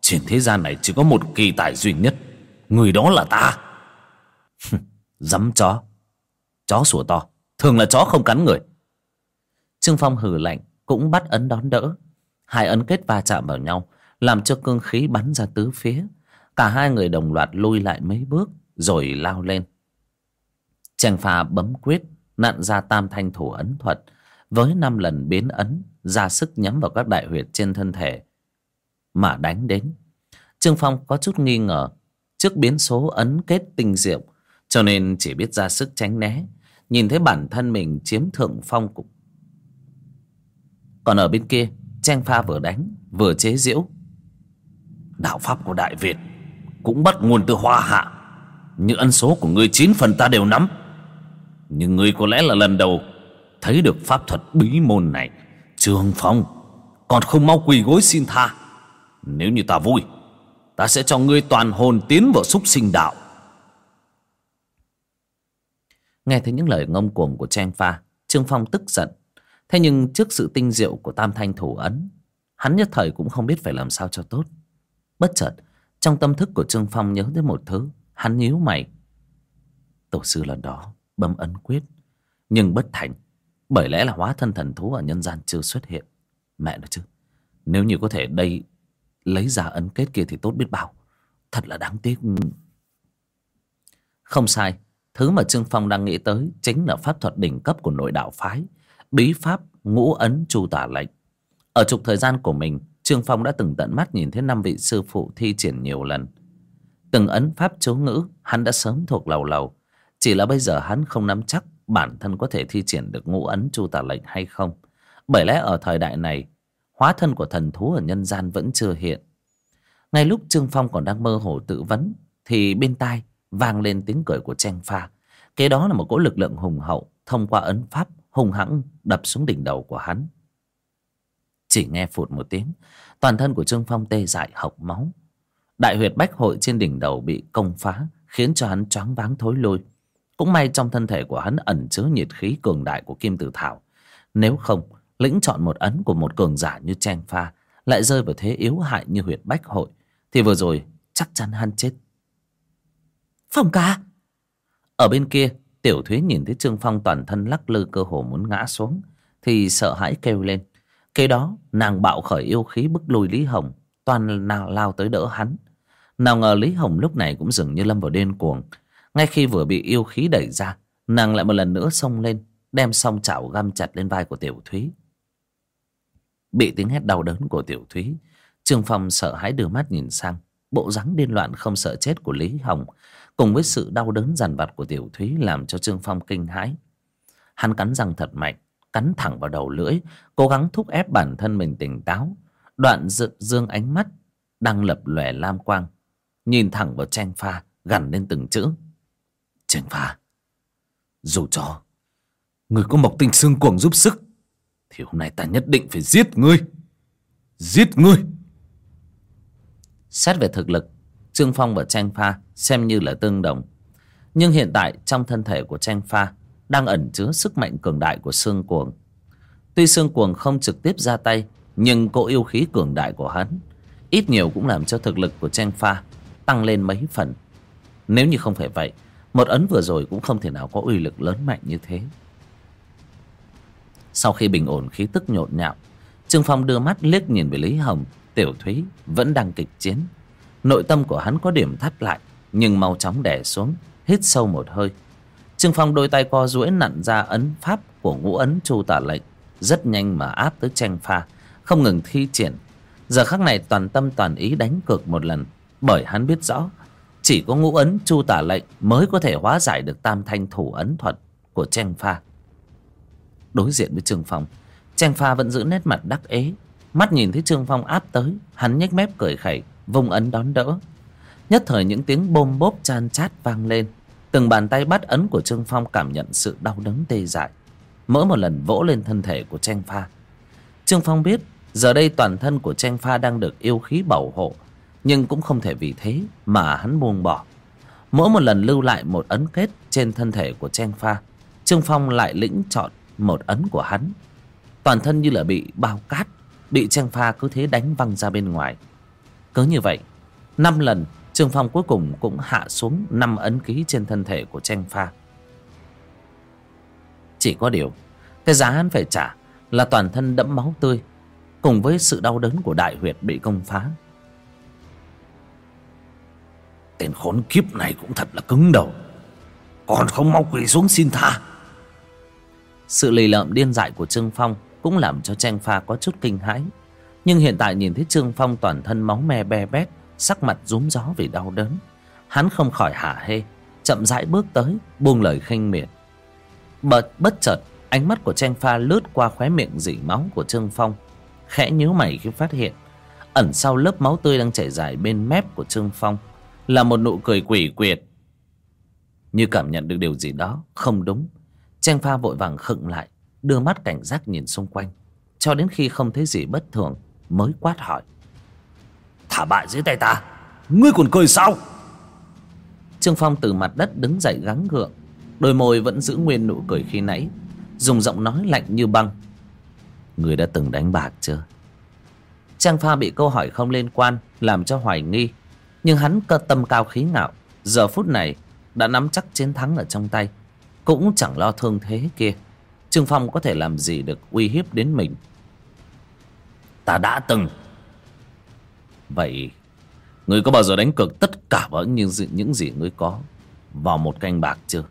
Trên thế gian này chỉ có một kỳ tài duy nhất. Người đó là ta. Dám chó. Chó sủa to. Thường là chó không cắn người. Trương Phong hừ lạnh, cũng bắt ấn đón đỡ. Hai ấn kết va chạm vào nhau, làm cho cương khí bắn ra tứ phía. Cả hai người đồng loạt lui lại mấy bước, rồi lao lên. Chàng pha bấm quyết, nặn ra tam thanh thủ ấn thuật, với năm lần biến ấn, ra sức nhắm vào các đại huyệt trên thân thể. Mà đánh đến. Trương Phong có chút nghi ngờ, trước biến số ấn kết tinh diệu, cho nên chỉ biết ra sức tránh né. Nhìn thấy bản thân mình chiếm thượng phong cục còn ở bên kia Trang pha vừa đánh vừa chế giễu Đạo pháp của Đại Việt Cũng bắt nguồn từ hoa hạ những ân số của ngươi chín phần ta đều nắm. Nhưng ngươi có lẽ là lần đầu Thấy được pháp thuật bí môn này. Trường Phong, Còn không mau quỳ gối xin tha. Nếu như ta vui, Ta sẽ cho ngươi toàn hồn tiến vào súc sinh đạo. Nghe thấy những lời ngông cuồng của Trang Pha, Trương Phong tức giận. Thế nhưng trước sự tinh diệu của tam thanh thủ ấn, hắn nhất thời cũng không biết phải làm sao cho tốt. Bất chợt, trong tâm thức của trương phong nhớ tới một thứ hắn nhíu mày. Tổ sư lần đó bấm ấn quyết, nhưng bất thành, bởi lẽ là hóa thân thần thú ở nhân gian chưa xuất hiện. Mẹ nó chứ, nếu như có thể đây lấy ra ấn kết kia thì tốt biết bao. Thật là đáng tiếc. Không sai, thứ mà trương phong đang nghĩ tới chính là pháp thuật đỉnh cấp của nội đạo phái, bí pháp ngũ ấn chu tả lệnh. Ở trục thời gian của mình, trương phong đã từng tận mắt nhìn thấy năm vị sư phụ thi triển nhiều lần từng ấn pháp chú ngữ, hắn đã sớm thuộc lầu lầu. Chỉ là bây giờ hắn không nắm chắc bản thân có thể thi triển được ngũ ấn chu tả lệnh hay không. Bởi lẽ ở thời đại này, hóa thân của thần thú ở nhân gian vẫn chưa hiện. Ngay lúc trương phong còn đang mơ hồ tự vấn, thì bên tai vang lên tiếng cười của trang pha. Kế đó là một cỗ lực lượng hùng hậu, thông qua ấn pháp hùng hãng đập xuống đỉnh đầu của hắn. Chỉ nghe phụt một tiếng, toàn thân của trương phong tê dại hộc máu đại huyệt bách hội trên đỉnh đầu bị công phá khiến cho hắn choáng váng thối lui. Cũng may trong thân thể của hắn ẩn chứa nhiệt khí cường đại của kim tử thảo. Nếu không lĩnh chọn một ấn của một cường giả như tranh pha lại rơi vào thế yếu hại như huyệt bách hội thì vừa rồi chắc chắn hắn chết. Phong ca! Ở bên kia tiểu thúy nhìn thấy trương phong toàn thân lắc lư cơ hồ muốn ngã xuống thì sợ hãi kêu lên. Kế đó nàng bạo khởi yêu khí bức lùi lý hồng toàn nào lao tới đỡ hắn nào ngờ lý hồng lúc này cũng dường như lâm vào điên cuồng. Ngay khi vừa bị yêu khí đẩy ra, nàng lại một lần nữa xông lên, đem song chảo găm chặt lên vai của tiểu thúy. Bị tiếng hét đau đớn của tiểu thúy trương phong sợ hãi đưa mắt nhìn sang. Bộ dáng điên loạn không sợ chết của lý hồng, cùng với sự đau đớn dằn vặt của tiểu thúy làm cho trương phong kinh hãi. Hắn cắn răng thật mạnh, cắn thẳng vào đầu lưỡi, cố gắng thúc ép bản thân mình tỉnh táo. Đoạn dự dương ánh mắt đang lập lòe lam quang nhìn thẳng vào tranh pha, gằn lên từng chữ. Tranh pha, dù cho người có mộc tinh xương cuồng giúp sức, thì hôm nay ta nhất định phải giết ngươi. Giết ngươi. Xét về thực lực, trương phong và tranh pha xem như là tương đồng. Nhưng hiện tại trong thân thể của tranh pha đang ẩn chứa sức mạnh cường đại của xương cuồng. Tuy xương cuồng không trực tiếp ra tay, nhưng cỗ yêu khí cường đại của hắn ít nhiều cũng làm cho thực lực của tranh pha tăng lên mấy phần. Nếu như không phải vậy, một ấn vừa rồi cũng không thể nào có uy lực lớn mạnh như thế. Sau khi bình ổn khí tức nhộn nhạo, trương phong đưa mắt liếc nhìn về lý hồng, tiểu thúy vẫn đang kịch chiến. Nội tâm của hắn có điểm thắt lại, nhưng mau chóng đè xuống, hít sâu một hơi. Trương phong đôi tay co duỗi nặn ra ấn pháp của ngũ ấn chu tả lệnh, rất nhanh mà áp tới tranh pha, không ngừng thi triển. Giờ khắc này toàn tâm toàn ý đánh cược một lần bởi hắn biết rõ, chỉ có ngũ ấn chu tả lệnh mới có thể hóa giải được tam thanh thủ ấn thuật của tranh pha. Đối diện với trương phong tranh pha vẫn giữ nét mặt đắc ế. Mắt nhìn thấy trương phong áp tới, hắn nhếch mép cười khẩy, vung ấn đón đỡ. Nhất thời những tiếng bôm bốp chan chát vang lên. Từng bàn tay bắt ấn của trương phong cảm nhận sự đau đớn tê dại. Mỗi một lần vỗ lên thân thể của tranh pha. Trương phong biết, giờ đây toàn thân của tranh pha đang được yêu khí bảo hộ nhưng cũng không thể vì thế mà hắn buông bỏ. Mỗi một lần lưu lại một ấn kết trên thân thể của trang pha, trương phong lại lĩnh chọn một ấn của hắn. Toàn thân như là bị bao cát, bị trang pha cứ thế đánh văng ra bên ngoài. Cứ như vậy, năm lần, trương phong cuối cùng cũng hạ xuống năm ấn ký trên thân thể của trang pha. Chỉ có điều, cái giá hắn phải trả là toàn thân đẫm máu tươi, cùng với sự đau đớn của đại huyệt bị công phá tên khốn kiếp này cũng thật là cứng đầu. Còn không mau quỳ xuống xin tha. Sự lì lợm điên dại của trương phong cũng làm cho tranh pha có chút kinh hãi. Nhưng hiện tại nhìn thấy trương phong toàn thân máu me be bét, sắc mặt rúm gió vì đau đớn. Hắn không khỏi hả hê, chậm rãi bước tới, buông lời khinh miệt. Bật, bất chợt, ánh mắt của tranh pha lướt qua khóe miệng dỉ máu của trương phong, khẽ nhíu mày khi phát hiện, ẩn sau lớp máu tươi đang chảy dài bên mép của trương phong là một nụ cười quỷ quyệt. Như cảm nhận được điều gì đó không đúng Trang pha vội vàng khựng lại, đưa mắt cảnh giác nhìn xung quanh, cho đến khi không thấy gì bất thường, mới quát hỏi. Thả bại dưới tay ta, ngươi còn cười sao? Trương phong từ mặt đất đứng dậy gắng gượng, đôi môi vẫn giữ nguyên nụ cười khi nãy, dùng giọng nói lạnh như băng. Người đã từng đánh bạc chưa? Trang pha bị câu hỏi không liên quan, Làm cho hoài nghi. Nhưng hắn cơ tâm cao khí ngạo Giờ phút này đã nắm chắc chiến thắng ở trong tay Cũng chẳng lo thương thế kia. Trương Phong có thể làm gì được uy hiếp đến mình? Ta đã từng. Vậy Ngươi có bao giờ đánh cược tất cả vào những gì, những gì ngươi có Vào một canh bạc chưa?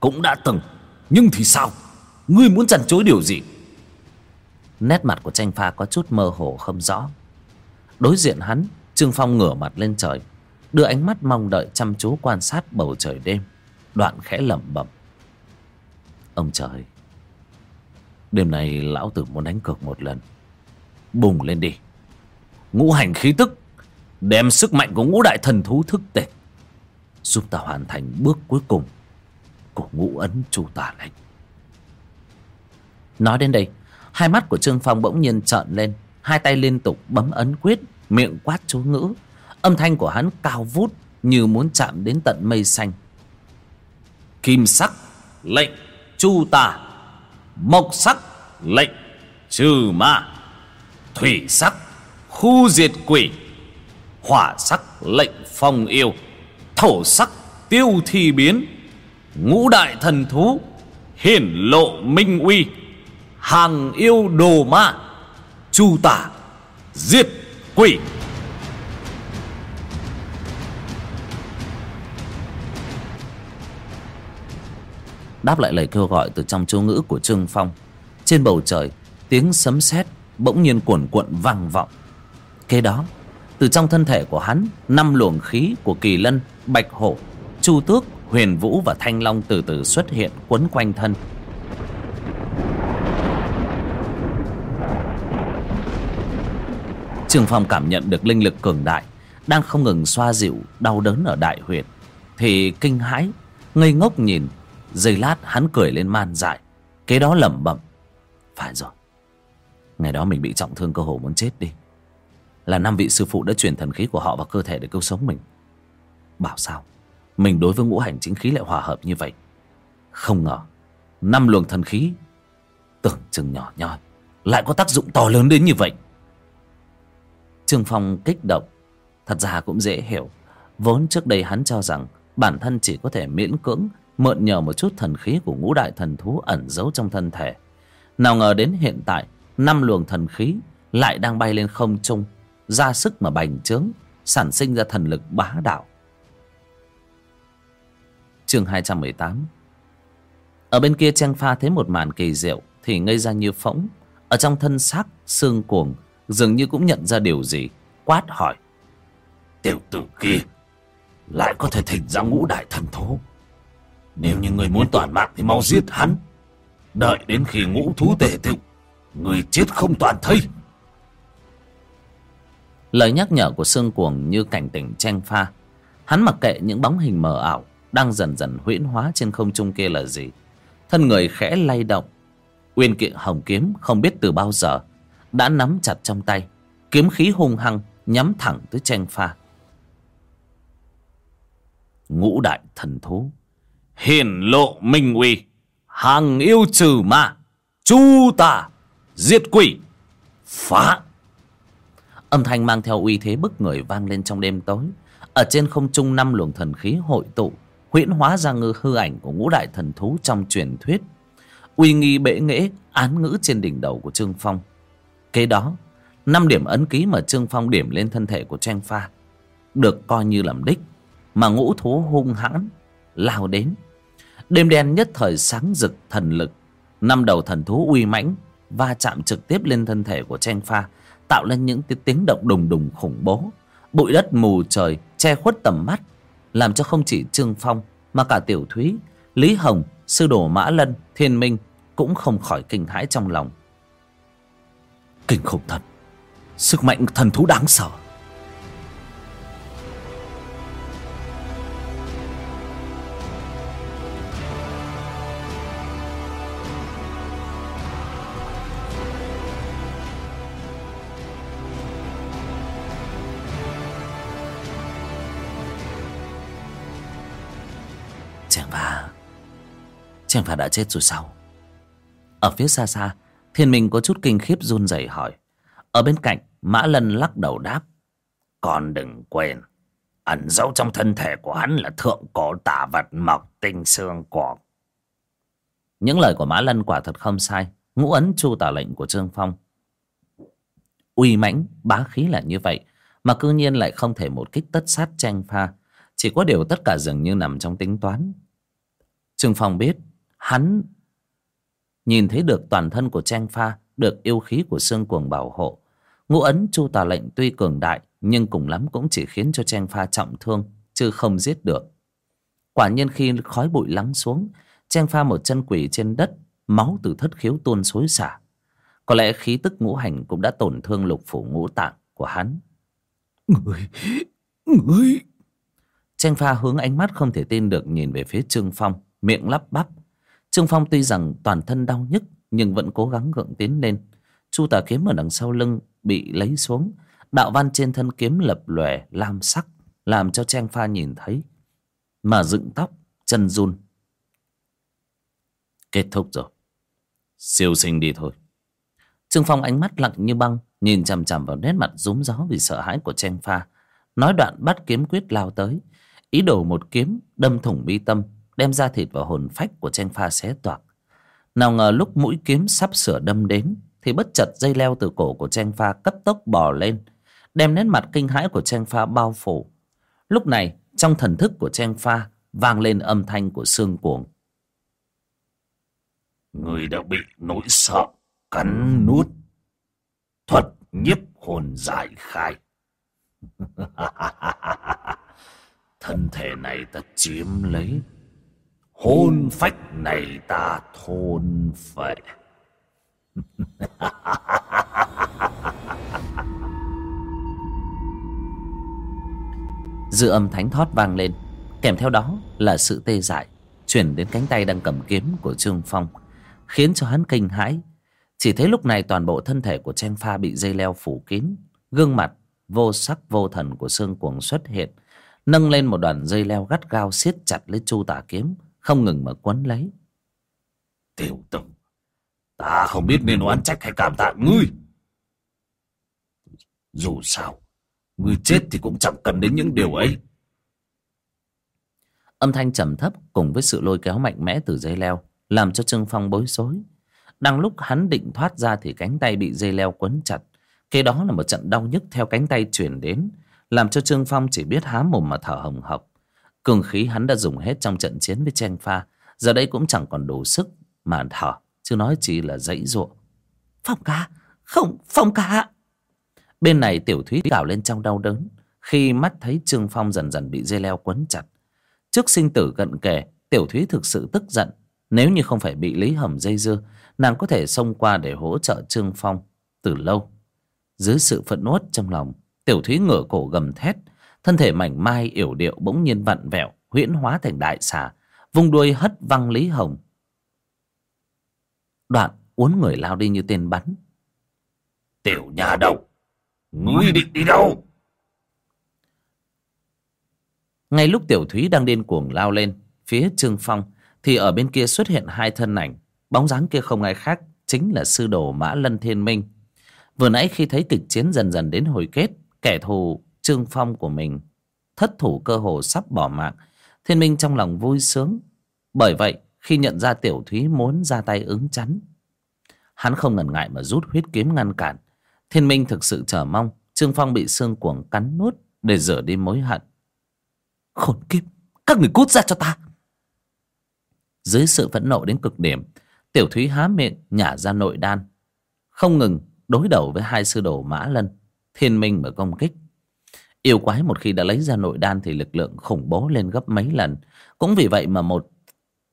Cũng đã từng. Nhưng thì sao? Ngươi muốn chăn chối điều gì? Nét mặt của tranh pha có chút mơ hồ không rõ. Đối diện hắn Trương Phong ngửa mặt lên trời, Đưa ánh mắt mong đợi chăm chú quan sát bầu trời đêm, Đoạn khẽ lẩm bẩm. Ông trời Đêm nay lão tử muốn đánh cược một lần. Bùng lên đi. Ngũ hành khí tức, Đem sức mạnh của ngũ đại thần thú thức tỉnh, Giúp ta hoàn thành bước cuối cùng Của ngũ ấn chu tà lệnh. Nói đến đây, Hai mắt của Trương Phong bỗng nhiên trợn lên, Hai tay liên tục bấm ấn quyết Miệng quát chú ngữ. Âm thanh của hắn cao vút Như muốn chạm đến tận mây xanh. Kim sắc lệnh chu tà. Mộc sắc lệnh trừ ma. Thủy sắc khu diệt quỷ. Hỏa sắc lệnh phong yêu. Thổ sắc tiêu thi biến. Ngũ đại thần thú. Hiển lộ minh uy. Hàng yêu đồ ma. Chu tả Diệt quỳ Đáp lại lời kêu gọi từ trong chú ngữ của Trương Phong Trên bầu trời Tiếng sấm sét bỗng nhiên cuồn cuộn vang vọng. Kế đó Từ trong thân thể của hắn Năm luồng khí của kỳ lân, bạch hổ Chu tước, huyền vũ và thanh long từ từ xuất hiện quấn quanh thân. Trương Phong cảm nhận được linh lực cường đại, Đang không ngừng xoa dịu đau đớn ở đại huyệt, Thì kinh hãi, Ngây ngốc nhìn, Giây lát hắn cười lên man dại, Kế đó lẩm bẩm, Phải rồi, Ngày đó mình bị trọng thương cơ hồ muốn chết đi. Là năm vị sư phụ đã truyền thần khí của họ vào cơ thể để cứu sống mình. Bảo sao, Mình đối với ngũ hành chính khí lại hòa hợp như vậy. Không ngờ, Năm luồng thần khí Tưởng chừng nhỏ nhoi, Lại có tác dụng to lớn đến như vậy. Trương Phong kích động. Thật ra cũng dễ hiểu. Vốn trước đây hắn cho rằng Bản thân chỉ có thể miễn cưỡng, Mượn nhờ một chút thần khí của ngũ đại thần thú ẩn giấu trong thân thể. Nào ngờ đến hiện tại, Năm luồng thần khí Lại đang bay lên không trung, Ra sức mà bành trướng, Sản sinh ra thần lực bá đạo. Chương 218 Ở bên kia Trang Pha thấy một màn kỳ diệu Thì ngây ra như phỗng. Ở trong thân xác xương cuồng Dường như cũng nhận ra điều gì. Quát hỏi. Tiểu tử kia Lại có thể thỉnh ra ngũ đại thần thú. Nếu như người muốn toàn mạng Thì mau giết hắn. Đợi đến khi ngũ thú tề tựu Người chết không toàn thây. Lời nhắc nhở của Sương Cuồng như cảnh tỉnh tranh pha. Hắn mặc kệ những bóng hình mờ ảo Đang dần dần huyễn hóa trên không trung kia là gì. Thân người khẽ lay động. Uyên kiện hồng kiếm không biết từ bao giờ đã nắm chặt trong tay. Kiếm khí hung hăng Nhắm thẳng tới tranh pha. Ngũ đại thần thú. Hiển lộ minh uy. Hàng yêu trừ ma. Chu tà diệt quỷ. Phá. Âm thanh mang theo uy thế bức người vang lên trong đêm tối. Ở trên không trung năm luồng thần khí hội tụ, Huyễn hóa ra ngư hư ảnh của ngũ đại thần thú trong truyền thuyết. Uy nghi bệ nghễ án ngữ trên đỉnh đầu của Trương Phong. Kế đó, năm điểm ấn ký mà Trương Phong điểm lên thân thể của Trang Pha Được coi như làm đích, Mà ngũ thú hung hãn, Lao đến. Đêm đen nhất thời sáng rực thần lực, Năm đầu thần thú uy mãnh va chạm trực tiếp lên thân thể của Trang pha, tạo lên những tiếng động đùng đùng khủng bố. Bụi đất mù trời che khuất tầm mắt, làm cho không chỉ trương phong mà cả tiểu thúy, lý hồng, sư đồ mã lân, thiên minh cũng không khỏi kinh hãi trong lòng kinh khủng thật. Sức mạnh thần thú đáng sợ. Chàng phà Chàng phà đã chết rồi sao? Ở phía xa xa thiên minh có chút kinh khiếp run rẩy hỏi. Ở bên cạnh, mã lân lắc đầu đáp. Còn đừng quên, ẩn giấu trong thân thể của hắn là thượng cổ tả vật mọc tinh xương của. Những lời của mã lân quả thật không sai. Ngũ ấn chu tả lệnh của trương phong. Uy mãnh, bá khí là như vậy, mà cư nhiên lại không thể một kích tất sát tranh pha. Chỉ có điều tất cả dường như nằm trong tính toán. Trương phong biết, hắn nhìn thấy được toàn thân của tranh pha được yêu khí của xương cuồng bảo hộ. Ngũ ấn chu tà lệnh tuy cường đại nhưng cùng lắm cũng chỉ khiến cho tranh pha trọng thương chứ không giết được. Quả nhiên khi khói bụi lắng xuống tranh pha một chân quỷ trên đất máu từ thất khiếu tuôn xối xả. Có lẽ khí tức ngũ hành cũng đã tổn thương lục phủ ngũ tạng của hắn. Người người! Tranh pha hướng ánh mắt không thể tin được nhìn về phía trương phong miệng lắp bắp trương phong tuy rằng toàn thân đau nhức, nhưng vẫn cố gắng gượng tiến lên. Chu tà kiếm ở đằng sau lưng bị lấy xuống. Đạo văn trên thân kiếm lập lòe lam sắc, làm cho Trang pha nhìn thấy. Mà dựng tóc, chân run. Kết thúc rồi. Siêu sinh đi thôi. Trương phong ánh mắt lặng như băng, nhìn chằm chằm vào nét mặt rúm gió vì sợ hãi của Trang pha. Nói đoạn bắt kiếm quyết lao tới. Ý đồ một kiếm đâm thủng bi tâm đem ra thịt vào hồn phách của tranh pha xé toạc. Nào ngờ lúc mũi kiếm sắp sửa đâm đến, thì bất chợt dây leo từ cổ của tranh pha cấp tốc bò lên, đem nét mặt kinh hãi của tranh pha bao phủ. Lúc này, trong thần thức của tranh pha vang lên âm thanh của xương cuồng. Người đã bị nỗi sợ cắn nuốt. Thuật nhiếp hồn giải khai. Thân thể này ta chiếm lấy hôn phách này ta thôn phệ. Dư âm thánh thót vang lên. Kèm theo đó là sự tê dại, chuyển đến cánh tay đang cầm kiếm của trương phong, khiến cho hắn kinh hãi. Chỉ thấy lúc này toàn bộ thân thể của tranh pha bị dây leo phủ kín, gương mặt vô sắc vô thần của xương cuồng xuất hiện, nâng lên một đoàn dây leo gắt gao siết chặt lấy chu tả kiếm không ngừng mà quấn lấy. Tiểu tử ta không biết nên oán trách hay cảm tạ ngươi. Dù sao ngươi chết thì cũng chẳng cần đến những điều ấy. Âm thanh trầm thấp cùng với sự lôi kéo mạnh mẽ từ dây leo làm cho trương phong bối rối. Đang lúc hắn định thoát ra thì cánh tay bị dây leo quấn chặt. Kế đó là một trận đau nhức theo cánh tay chuyển đến làm cho trương phong chỉ biết há mồm mà thở hồng hộc cường khí hắn đã dùng hết trong trận chiến với tranh pha. Giờ đây cũng chẳng còn đủ sức mà thở chứ nói chỉ là dãy ruộng. Phong ca không phong ca. Bên này tiểu thúy gào lên trong đau đớn khi mắt thấy trương phong dần dần bị dây leo quấn chặt. Trước sinh tử cận kề tiểu thúy thực sự tức giận. Nếu như không phải bị lý hầm dây dưa nàng có thể xông qua để hỗ trợ trương phong từ lâu. Dưới sự phẫn uất trong lòng tiểu thúy ngửa cổ gầm thét thân thể mảnh mai yểu điệu bỗng nhiên vặn vẹo huyễn hóa thành đại xà vung đuôi hất văng lý hồng. Đoạn uốn người lao đi như tên bắn. Tiểu nhà đầu ngươi định đi đâu? Ngay lúc tiểu thúy đang điên cuồng lao lên phía trương phong thì ở bên kia xuất hiện hai thân ảnh. Bóng dáng kia không ai khác chính là sư đồ mã lân thiên minh. Vừa nãy khi thấy kịch chiến dần dần đến hồi kết kẻ thù trương phong của mình thất thủ cơ hồ sắp bỏ mạng, thiên minh trong lòng vui sướng. Bởi vậy, khi nhận ra tiểu thúy muốn ra tay ứng chắn, hắn không ngần ngại mà rút huyết kiếm ngăn cản. Thiên minh thực sự chờ mong trương phong bị xương cuồng cắn nuốt để rửa đi mối hận. Khốn kiếp, các người cút ra cho ta. Dưới sự phẫn nộ đến cực điểm, tiểu thúy há miệng nhả ra nội đan, không ngừng đối đầu với hai sư đồ mã lân. Thiên minh mở công kích yêu quái một khi đã lấy ra nội đan thì lực lượng khủng bố lên gấp mấy lần. Cũng vì vậy mà một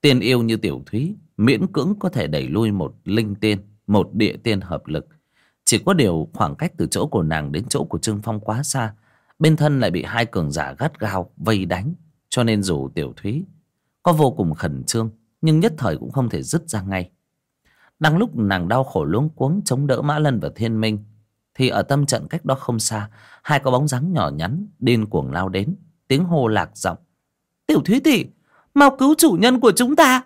tiên yêu như tiểu thúy miễn cưỡng có thể đẩy lui một linh tiên, một địa tiên hợp lực. Chỉ có điều khoảng cách từ chỗ của nàng đến chỗ của trương phong quá xa, bên thân lại bị hai cường giả gắt gao vây đánh. Cho nên dù tiểu thúy có vô cùng khẩn trương, nhưng nhất thời cũng không thể dứt ra ngay. Đang lúc nàng đau khổ luống cuống chống đỡ mã lân và thiên minh thì ở tâm trận cách đó không xa, hai có bóng dáng nhỏ nhắn, điên cuồng lao đến, tiếng hô lạc giọng. Tiểu thúy tỷ mau cứu chủ nhân của chúng ta.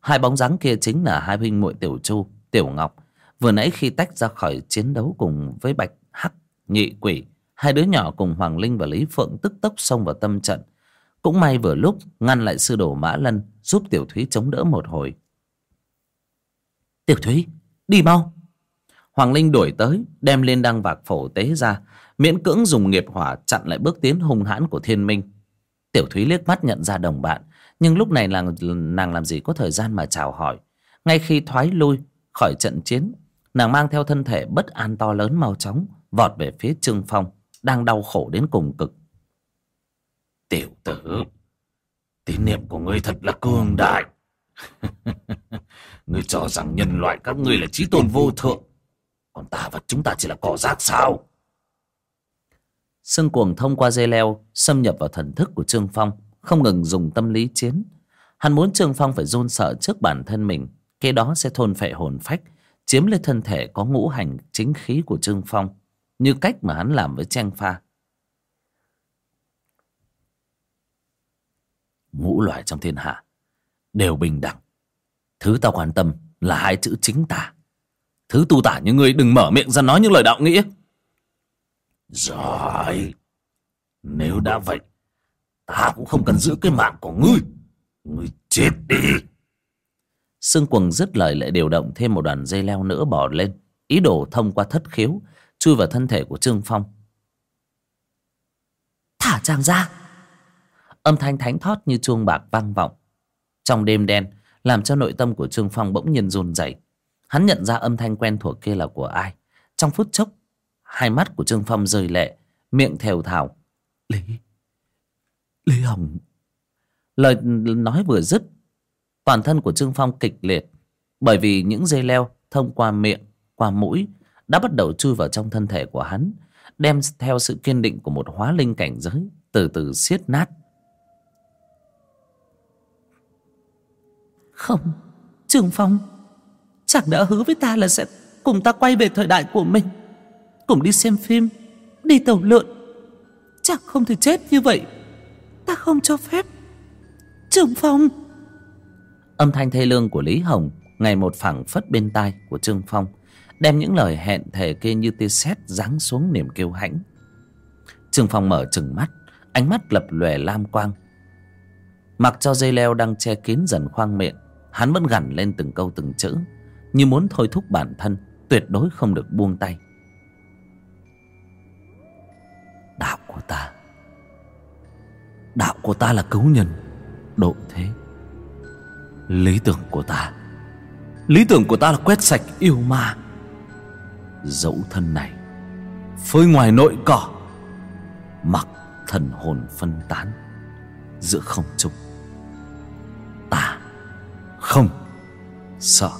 Hai bóng dáng kia chính là hai huynh muội tiểu chu, tiểu ngọc. Vừa nãy khi tách ra khỏi chiến đấu cùng với bạch hắc, nhị quỷ, hai đứa nhỏ cùng hoàng linh và lý phượng tức tốc xông vào tâm trận. Cũng may vừa lúc, ngăn lại sư đồ mã lân giúp tiểu thúy chống đỡ một hồi. Tiểu thúy, đi mau hoàng linh đuổi tới đem lên đăng vạc phổ tế ra miễn cưỡng dùng nghiệp hỏa chặn lại bước tiến hung hãn của thiên minh. Tiểu thúy liếc mắt nhận ra đồng bạn nhưng lúc này nàng, nàng làm gì có thời gian mà chào hỏi. Ngay khi thoái lui khỏi trận chiến nàng mang theo thân thể bất an to lớn mau chóng vọt về phía trương phong đang đau khổ đến cùng cực. Tiểu tử tín niệm của ngươi thật là cường đại. Ngươi cho rằng nhân loại các ngươi là trí tôn vô thượng còn ta và chúng ta chỉ là cỏ rác sao Sương cuồng thông qua dây leo xâm nhập vào thần thức của Trương Phong, không ngừng dùng tâm lý chiến. Hắn muốn Trương Phong phải run sợ trước bản thân mình, kế đó sẽ thôn phệ hồn phách, chiếm lấy thân thể có ngũ hành chính khí của Trương Phong, như cách mà hắn làm với Trang Pha. Ngũ loại trong thiên hạ đều bình đẳng. Thứ tao quan tâm là hai chữ chính tả. Thứ tu tả như ngươi đừng mở miệng ra nói những lời đạo nghĩa. Rồi Nếu đã vậy Ta cũng không cần giữ cái mạng của ngươi. Ngươi chết đi. Sương quần dứt lời lại điều động thêm một đoàn dây leo nữa bỏ lên. Ý đồ thông qua thất khiếu Chui vào thân thể của Trương Phong. Thả chàng ra. Âm thanh thánh thót như chuông bạc vang vọng. Trong đêm đen Làm cho nội tâm của Trương Phong bỗng nhiên run rẩy. Hắn nhận ra âm thanh quen thuộc kia là của ai. Trong phút chốc Hai mắt của Trương Phong rơi lệ Miệng thều thào. Lý Lý Hồng. Lời nói vừa dứt Toàn thân của Trương Phong kịch liệt Bởi vì những dây leo thông qua miệng Qua mũi Đã bắt đầu chui vào trong thân thể của hắn Đem theo sự kiên định của một hóa linh cảnh giới Từ từ siết nát. Không Trương Phong Chàng đã hứa với ta là sẽ cùng ta quay về thời đại của mình. Cùng đi xem phim, đi tàu lượn. Chàng không thể chết như vậy. Ta không cho phép. Trường phong. Âm thanh thê lương của lý hồng ngày một phẳng phất bên tai của trương phong, đem những lời hẹn thề kia như tia sét giáng xuống niềm kêu hãnh. Trương phong mở trừng mắt, ánh mắt lập lòe lam quang. Mặc cho dây leo đang che kín dần khoang miệng, hắn vẫn gằn lên từng câu từng chữ như muốn thôi thúc bản thân, tuyệt đối không được buông tay. Đạo của ta. Đạo của ta là cứu nhân. Độ thế. Lý tưởng của ta. Lý tưởng của ta là quét sạch yêu ma. Dẫu thân này, phơi ngoài nội cỏ. Mặc thần hồn phân tán giữa không trung. Ta không sợ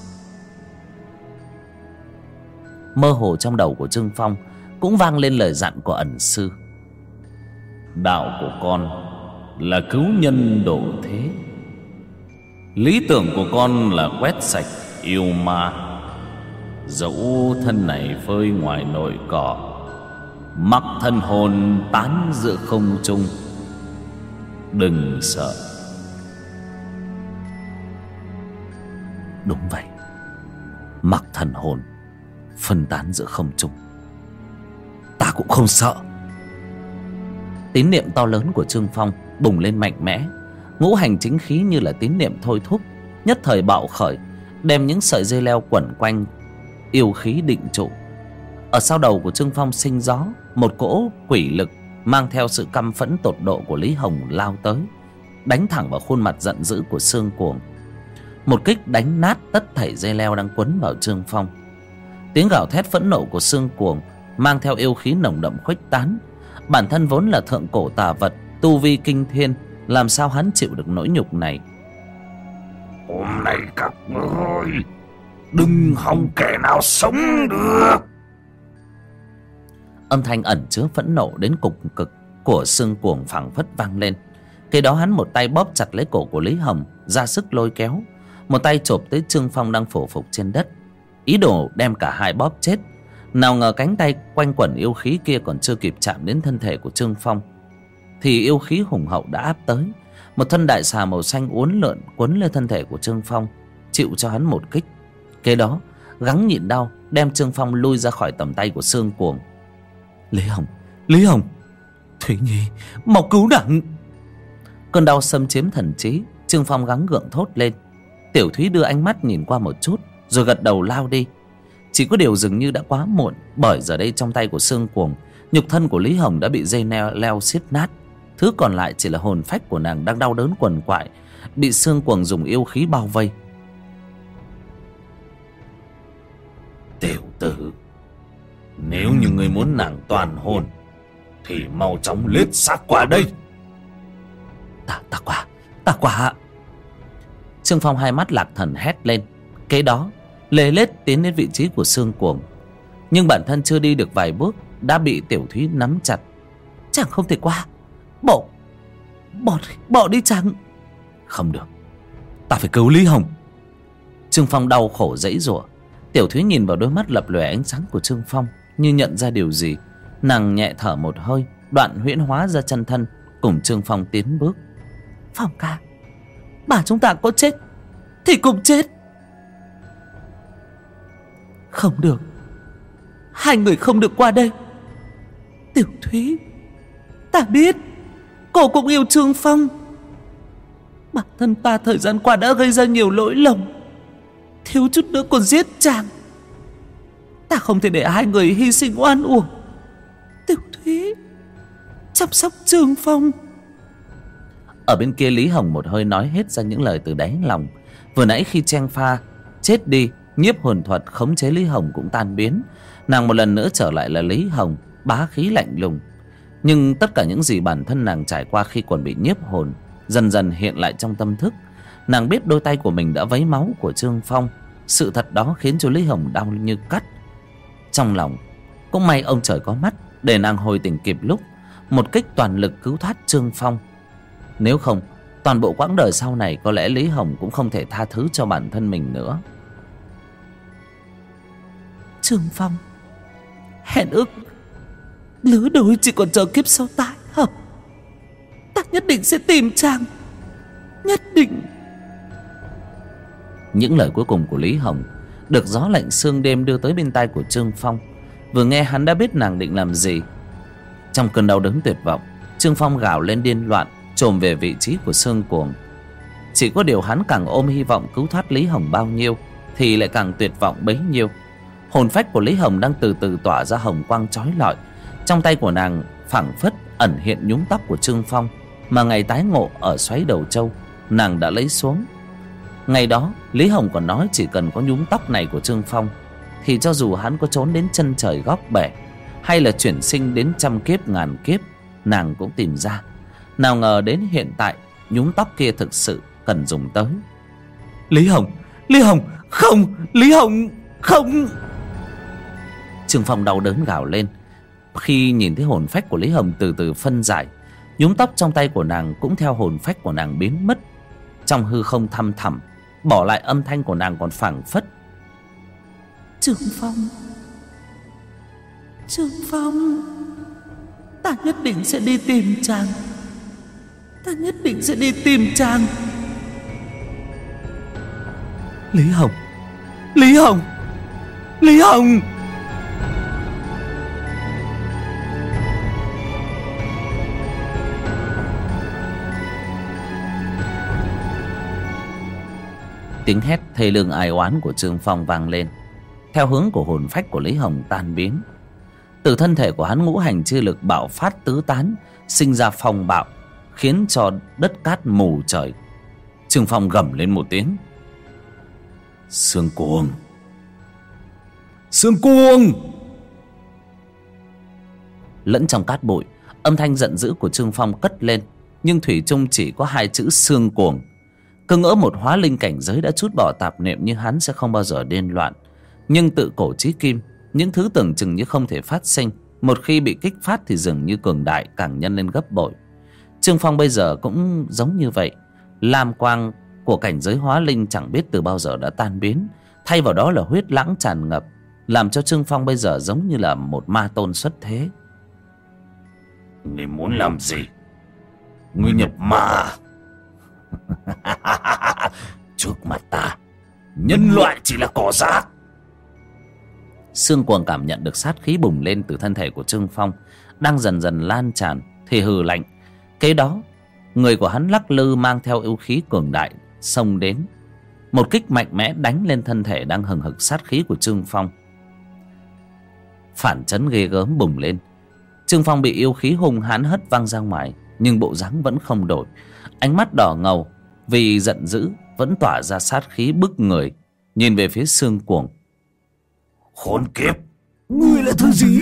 mơ hồ trong đầu của trương phong cũng vang lên lời dặn của ẩn sư. Đạo của con là cứu nhân độ thế. Lý tưởng của con là quét sạch yêu ma. Dẫu thân này phơi ngoài nội cỏ mặc thân hồn tán giữa không trung. Đừng sợ. Đúng vậy. Mặc thần hồn phân tán giữa không trung. Ta cũng không sợ. Tín niệm to lớn của trương phong bùng lên mạnh mẽ. Ngũ hành chính khí như là tín niệm thôi thúc, nhất thời bạo khởi, đem những sợi dây leo quẩn quanh, yêu khí định trụ. Ở sau đầu của trương phong sinh gió, một cỗ quỷ lực mang theo sự căm phẫn tột độ của lý hồng lao tới, đánh thẳng vào khuôn mặt giận dữ của sương cuồng. Một kích đánh nát tất thảy dây leo đang quấn vào trương phong tiếng gào thét phẫn nộ của sương cuồng mang theo yêu khí nồng đậm khuếch tán. Bản thân vốn là thượng cổ tà vật Tu vi kinh thiên Làm sao hắn chịu được nỗi nhục này? Hôm nay các ngươi Đừng hòng kẻ nào sống được. Âm thanh ẩn chứa phẫn nộ đến cục cực Của xương cuồng phẳng phất vang lên. Kế đó hắn một tay bóp chặt lấy cổ của Lý Hồng Ra sức lôi kéo. Một tay chộp tới Trương Phong đang phổ phục trên đất Ý đồ đem cả hai bóp chết. Nào ngờ cánh tay quanh quẩn yêu khí kia còn chưa kịp chạm đến thân thể của Trương Phong Thì yêu khí hùng hậu đã áp tới. Một thân đại xà màu xanh uốn lượn quấn lên thân thể của Trương Phong chịu cho hắn một kích. Kế đó gắng nhịn đau đem trương phong lui ra khỏi tầm tay của sương cuồng. Lý hồng lý hồng thủy nhi mau cứu đặng cơn đau xâm chiếm thần trí trương phong gắng gượng thốt lên. Tiểu thúy đưa ánh mắt nhìn qua một chút rồi gật đầu lao đi. Chỉ có điều dường như đã quá muộn bởi giờ đây trong tay của sương cuồng nhục thân của lý hồng đã bị dây neo leo xiết nát. Thứ còn lại chỉ là hồn phách của nàng đang đau đớn quần quại bị sương cuồng dùng yêu khí bao vây. Tiểu tử nếu như người muốn nàng toàn hồn thì mau chóng lết xác qua đây. Ta ta qua ta qua. Trương phong hai mắt lạc thần hét lên. Kế đó lê lết tiến đến vị trí của sương cuồng. Nhưng bản thân chưa đi được vài bước, đã bị tiểu thúy nắm chặt. Chẳng không thể qua. Bỏ bỏ bỏ đi chàng. Không được. Ta phải cứu lý hồng. Trương phong đau khổ dãy giụa tiểu thúy nhìn vào đôi mắt lập lòe ánh sáng của trương phong, như nhận ra điều gì. Nàng nhẹ thở một hơi, đoạn huyễn hóa ra chân thân, cùng trương phong tiến bước. Phong ca, bà chúng ta có chết, thì cùng chết không được. Hai người không được qua đây. Tiểu thúy, ta biết, cô cũng yêu trương phong. Bản thân ta thời gian qua đã gây ra nhiều lỗi lầm. Thiếu chút nữa còn giết chàng. Ta không thể để hai người hy sinh oan uổng. Tiểu thúy, chăm sóc trương phong. Ở bên kia lý hồng một hơi nói hết ra những lời từ đáy lòng. Vừa nãy khi Trang pha chết đi nhiếp hồn thuật khống chế lý hồng cũng tan biến. Nàng một lần nữa trở lại là lý hồng, bá khí lạnh lùng. Nhưng tất cả những gì bản thân nàng trải qua khi còn bị nhiếp hồn dần dần hiện lại trong tâm thức, nàng biết đôi tay của mình đã vấy máu của trương phong. Sự thật đó khiến cho lý hồng đau như cắt. Trong lòng, cũng may ông trời có mắt để nàng hồi tỉnh kịp lúc, một kích toàn lực cứu thoát trương phong. Nếu không, toàn bộ quãng đời sau này có lẽ lý hồng cũng không thể tha thứ cho bản thân mình nữa trương phong hẹn ước, lứa đôi chỉ còn chờ kiếp sau tái hợp. Ta nhất định sẽ tìm chàng, nhất định. Những lời cuối cùng của lý hồng được gió lạnh sương đêm đưa tới bên tai của trương phong. Vừa nghe hắn đã biết nàng định làm gì. Trong cơn đau đớn tuyệt vọng, trương phong gào lên điên loạn, trồm về vị trí của sương cuồng. Chỉ có điều hắn càng ôm hy vọng cứu thoát lý hồng bao nhiêu, thì lại càng tuyệt vọng bấy nhiêu hồn phách của lý hồng đang từ từ tỏa ra hồng quang trói lọi. Trong tay của nàng, phảng phất ẩn hiện nhúng tóc của trương phong, mà ngày tái ngộ ở xoáy đầu châu, nàng đã lấy xuống. Ngày đó, lý hồng còn nói chỉ cần có nhúng tóc này của trương phong, thì cho dù hắn có trốn đến chân trời góc bể, hay là chuyển sinh đến trăm kiếp, ngàn kiếp, nàng cũng tìm ra. Nào ngờ đến hiện tại nhúng tóc kia thực sự cần dùng tới. Lý hồng lý hồng, không, lý hồng, không! Trương phong đau đớn gào lên. Khi nhìn thấy hồn phách của lý hồng từ từ phân giải nhúm tóc trong tay của nàng cũng theo hồn phách của nàng biến mất. Trong hư không thăm thẳm bỏ lại âm thanh của nàng còn phảng phất. Trương phong trương phong ta nhất định sẽ đi tìm chàng. Ta nhất định sẽ đi tìm chàng. Lý hồng lý hồng lý hồng tiếng hét thê lương ai oán của trương phong vang lên. Theo hướng của hồn phách của lý hồng tan biến. Từ thân thể của hắn ngũ hành chi lực bạo phát tứ tán, sinh ra phong bạo, khiến cho đất cát mù trời. Trương phong gầm lên một tiếng. Sương cuồng. Sương cuồng! Lẫn trong cát bụi, âm thanh giận dữ của trương phong cất lên, nhưng thủy chung chỉ có hai chữ sương cuồng cứ ngỡ một hóa linh cảnh giới đã chút bỏ tạp niệm như hắn sẽ không bao giờ điên loạn. Nhưng tự cổ trí kim, những thứ tưởng chừng như không thể phát sinh, một khi bị kích phát thì dường như cường đại càng nhân lên gấp bội. Trương phong bây giờ cũng giống như vậy. Lam quang của cảnh giới hóa linh chẳng biết từ bao giờ đã tan biến, thay vào đó là huyết lãng tràn ngập, làm cho trương phong bây giờ giống như là một ma tôn xuất thế. Người muốn làm gì? Người nhập ma à? trước mặt ta, nhân loại chỉ là cỏ rác. Sương cuồng cảm nhận được sát khí bùng lên từ thân thể của Trương Phong, Đang dần dần lan tràn Thì hừ lạnh. Kế đó, Người của hắn lắc lư mang theo yêu khí cường đại, Xông đến. Một kích mạnh mẽ đánh lên thân thể đang hừng hực sát khí của Trương Phong. Phản chấn ghê gớm bùng lên. Trương Phong bị yêu khí hung hãn hất văng ra ngoài, Nhưng bộ dáng vẫn không đổi. Ánh mắt đỏ ngầu Vì giận dữ vẫn tỏa ra sát khí bức người Nhìn về phía xương cuồng. Khốn kiếp Ngươi là thứ gì?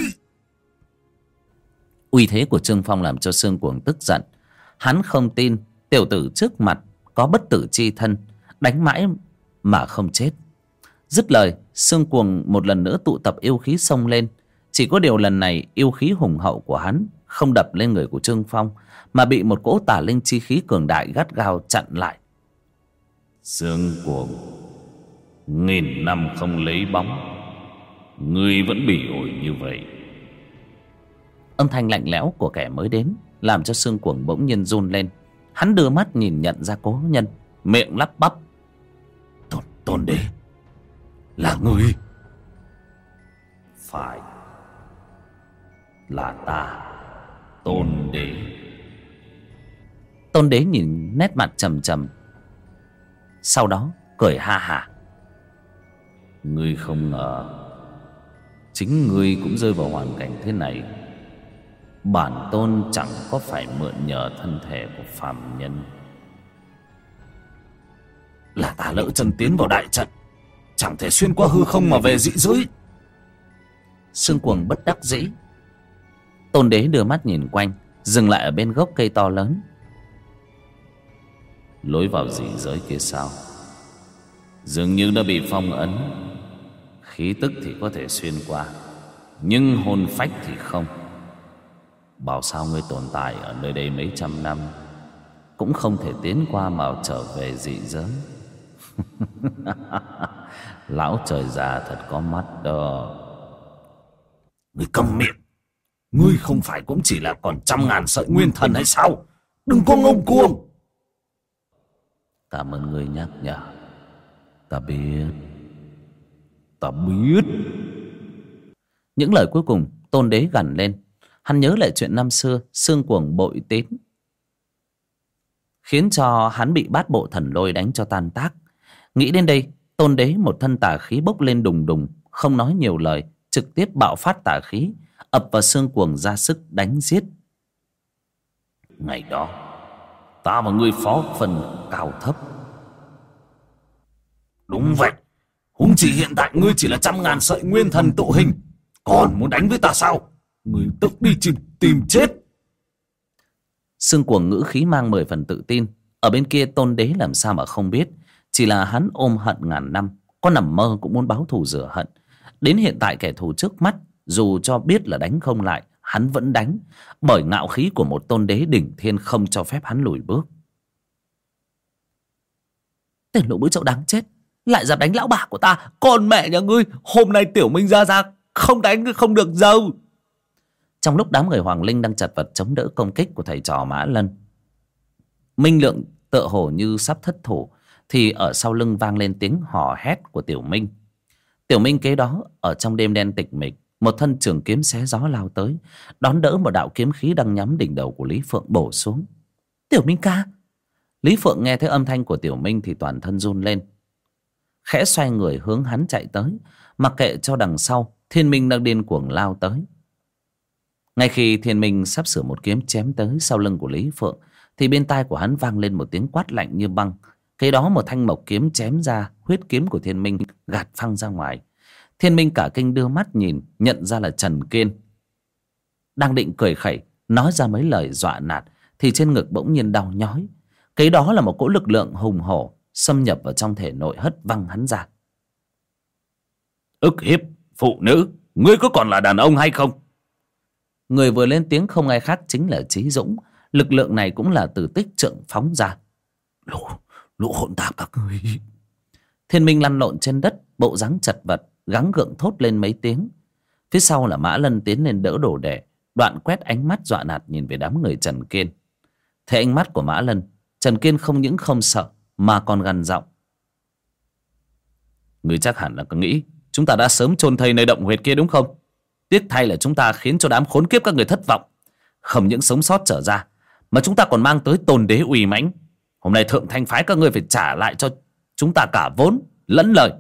Uy thế của Trương Phong làm cho xương cuồng tức giận. Hắn không tin Tiểu tử trước mặt có bất tử chi thân Đánh mãi mà không chết. Dứt lời Sương cuồng một lần nữa tụ tập yêu khí xông lên. Chỉ có điều lần này Yêu khí hùng hậu của hắn Không đập lên người của Trương Phong Mà bị một cỗ tả linh chi khí cường đại gắt gao chặn lại. Sương cuồng. Nghìn năm không lấy bóng. Ngươi vẫn bị ổi như vậy. Âm thanh lạnh lẽo của kẻ mới đến Làm cho xương cuồng bỗng nhiên run lên. Hắn đưa mắt nhìn nhận ra cố nhân Miệng lắp bắp. Tôn, tôn đế Là ngươi. Phải. Là ta Tôn đế Tôn đế nhìn nét mặt trầm trầm. Sau đó cười ha hả Ngươi không ngờ Chính ngươi cũng rơi vào hoàn cảnh thế này. Bản tôn chẳng có phải mượn nhờ thân thể của phàm nhân. Là ta lỡ chân tiến vào đại trận Chẳng thể xuyên qua hư không mà về dị giới. Sương cuồng bất đắc dĩ. Tôn đế đưa mắt nhìn quanh Dừng lại ở bên gốc cây to lớn Lối vào dị giới kia sao? Dường như đã bị phong ấn. Khí tức thì có thể xuyên qua, Nhưng hồn phách thì không. Bảo sao ngươi tồn tại ở nơi đây mấy trăm năm, Cũng không thể tiến qua mà trở về dị giới. Lão trời già thật có mắt đó. Ngươi câm miệng. Ngươi không phải cũng chỉ là còn trăm ngàn sợi nguyên thần hay sao? Đừng có ngông cuồng. Cảm ơn người nhắc nhở. Ta biết. Ta biết. Những lời cuối cùng, Tôn đế gằn lên. Hắn nhớ lại chuyện năm xưa Sương cuồng bội tín Khiến cho hắn bị bát bộ thần lôi đánh cho tan tác. Nghĩ đến đây, Tôn đế một thân tà khí bốc lên đùng đùng, Không nói nhiều lời, Trực tiếp bạo phát tà khí, Ập vào xương cuồng ra sức đánh giết. Ngày đó Ta và ngươi phó phần cao thấp. Đúng vậy. Húng chỉ hiện tại ngươi chỉ là trăm ngàn sợi nguyên thần tụ hình. Còn muốn đánh với ta sao? Ngươi tức đi tìm, tìm chết. Sương cuồng ngữ khí mang mười phần tự tin. Ở bên kia tôn đế làm sao mà không biết. Chỉ là hắn ôm hận ngàn năm. Có nằm mơ cũng muốn báo thù rửa hận. Đến hiện tại kẻ thù trước mắt Dù cho biết là đánh không lại Hắn vẫn đánh, Bởi ngạo khí của một tôn đế đỉnh thiên Không cho phép hắn lùi bước. Tên lỗ mũi chậu đáng chết, Lại dám đánh lão bà của ta. Con mẹ nhà ngươi, Hôm nay tiểu minh ra ra, Không đánh không được dâu. Trong lúc đám người Hoàng Linh đang chật vật chống đỡ công kích của thầy trò Mã Lân, Minh Lượng tựa hồ như sắp thất thủ, Thì ở sau lưng vang lên tiếng hò hét của Tiểu Minh. Tiểu Minh kế đó, ở trong đêm đen tịch mịch một thân trường kiếm xé gió lao tới, Đón đỡ một đạo kiếm khí đang nhắm đỉnh đầu của Lý Phượng bổ xuống. Tiểu Minh ca. Lý Phượng nghe thấy âm thanh của Tiểu Minh thì toàn thân run lên. Khẽ xoay người hướng hắn chạy tới, Mặc kệ cho đằng sau, Thiên Minh đang điên cuồng lao tới. Ngay khi Thiên Minh sắp sửa một kiếm chém tới sau lưng của Lý Phượng, Thì bên tai của hắn vang lên một tiếng quát lạnh như băng. Kế đó một thanh mộc kiếm chém ra, Huyết kiếm của Thiên Minh gạt phăng ra ngoài. Thiên Minh cả kinh đưa mắt nhìn Nhận ra là Trần Kiên. Đang định cười khẩy Nói ra mấy lời dọa nạt Thì trên ngực bỗng nhiên đau nhói. Kế đó là một cỗ lực lượng hùng hổ Xâm nhập vào trong thể nội hất văng hắn ra. Ức hiếp Phụ nữ Ngươi có còn là đàn ông hay không? Người vừa lên tiếng không ai khác chính là Trí Dũng. Lực lượng này cũng là từ tích trượng phóng ra. Lũ, lũ hỗn tạp các người Thiên Minh lăn lộn trên đất Bộ dáng chật vật Gắng gượng thốt lên mấy tiếng. Phía sau là Mã Lân tiến lên đỡ đồ đệ, Đoạn quét ánh mắt dọa nạt nhìn về đám người Trần Kiên. Thấy ánh mắt của Mã Lân, Trần Kiên không những không sợ, Mà còn gằn giọng. Người chắc hẳn là cứ nghĩ, Chúng ta đã sớm chôn thây nơi động huyệt kia đúng không? Tiếc thay là chúng ta khiến cho đám khốn kiếp các người thất vọng. Không những sống sót trở ra, Mà chúng ta còn mang tới tôn đế uy mãnh. Hôm nay thượng thanh phái các ngươi phải trả lại cho chúng ta cả vốn, lẫn lời.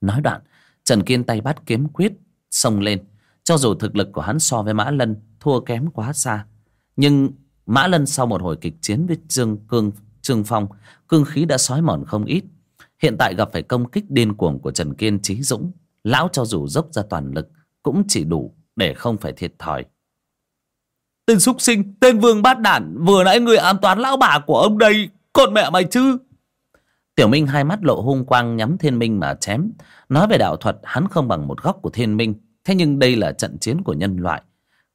Nói đoạn, Trần Kiên tay bắt kiếm quyết, Xông lên. Cho dù thực lực của hắn so với Mã Lân, Thua kém quá xa. Nhưng Mã Lân sau một hồi kịch chiến với Dương Cương, Trương Phong, Cương khí đã sói mòn không ít. Hiện tại gặp phải công kích điên cuồng của Trần Kiên Trí Dũng, Lão cho dù dốc ra toàn lực Cũng chỉ đủ để không phải thiệt thòi. Tên súc sinh, Tên vương bát đản, Vừa nãy người an toán lão bà của ông đây Còn mẹ mày chứ? Tiểu Minh hai mắt lộ hung quang nhắm thiên minh mà chém. Nói về đạo thuật hắn không bằng một góc của thiên minh. Thế nhưng đây là trận chiến của nhân loại.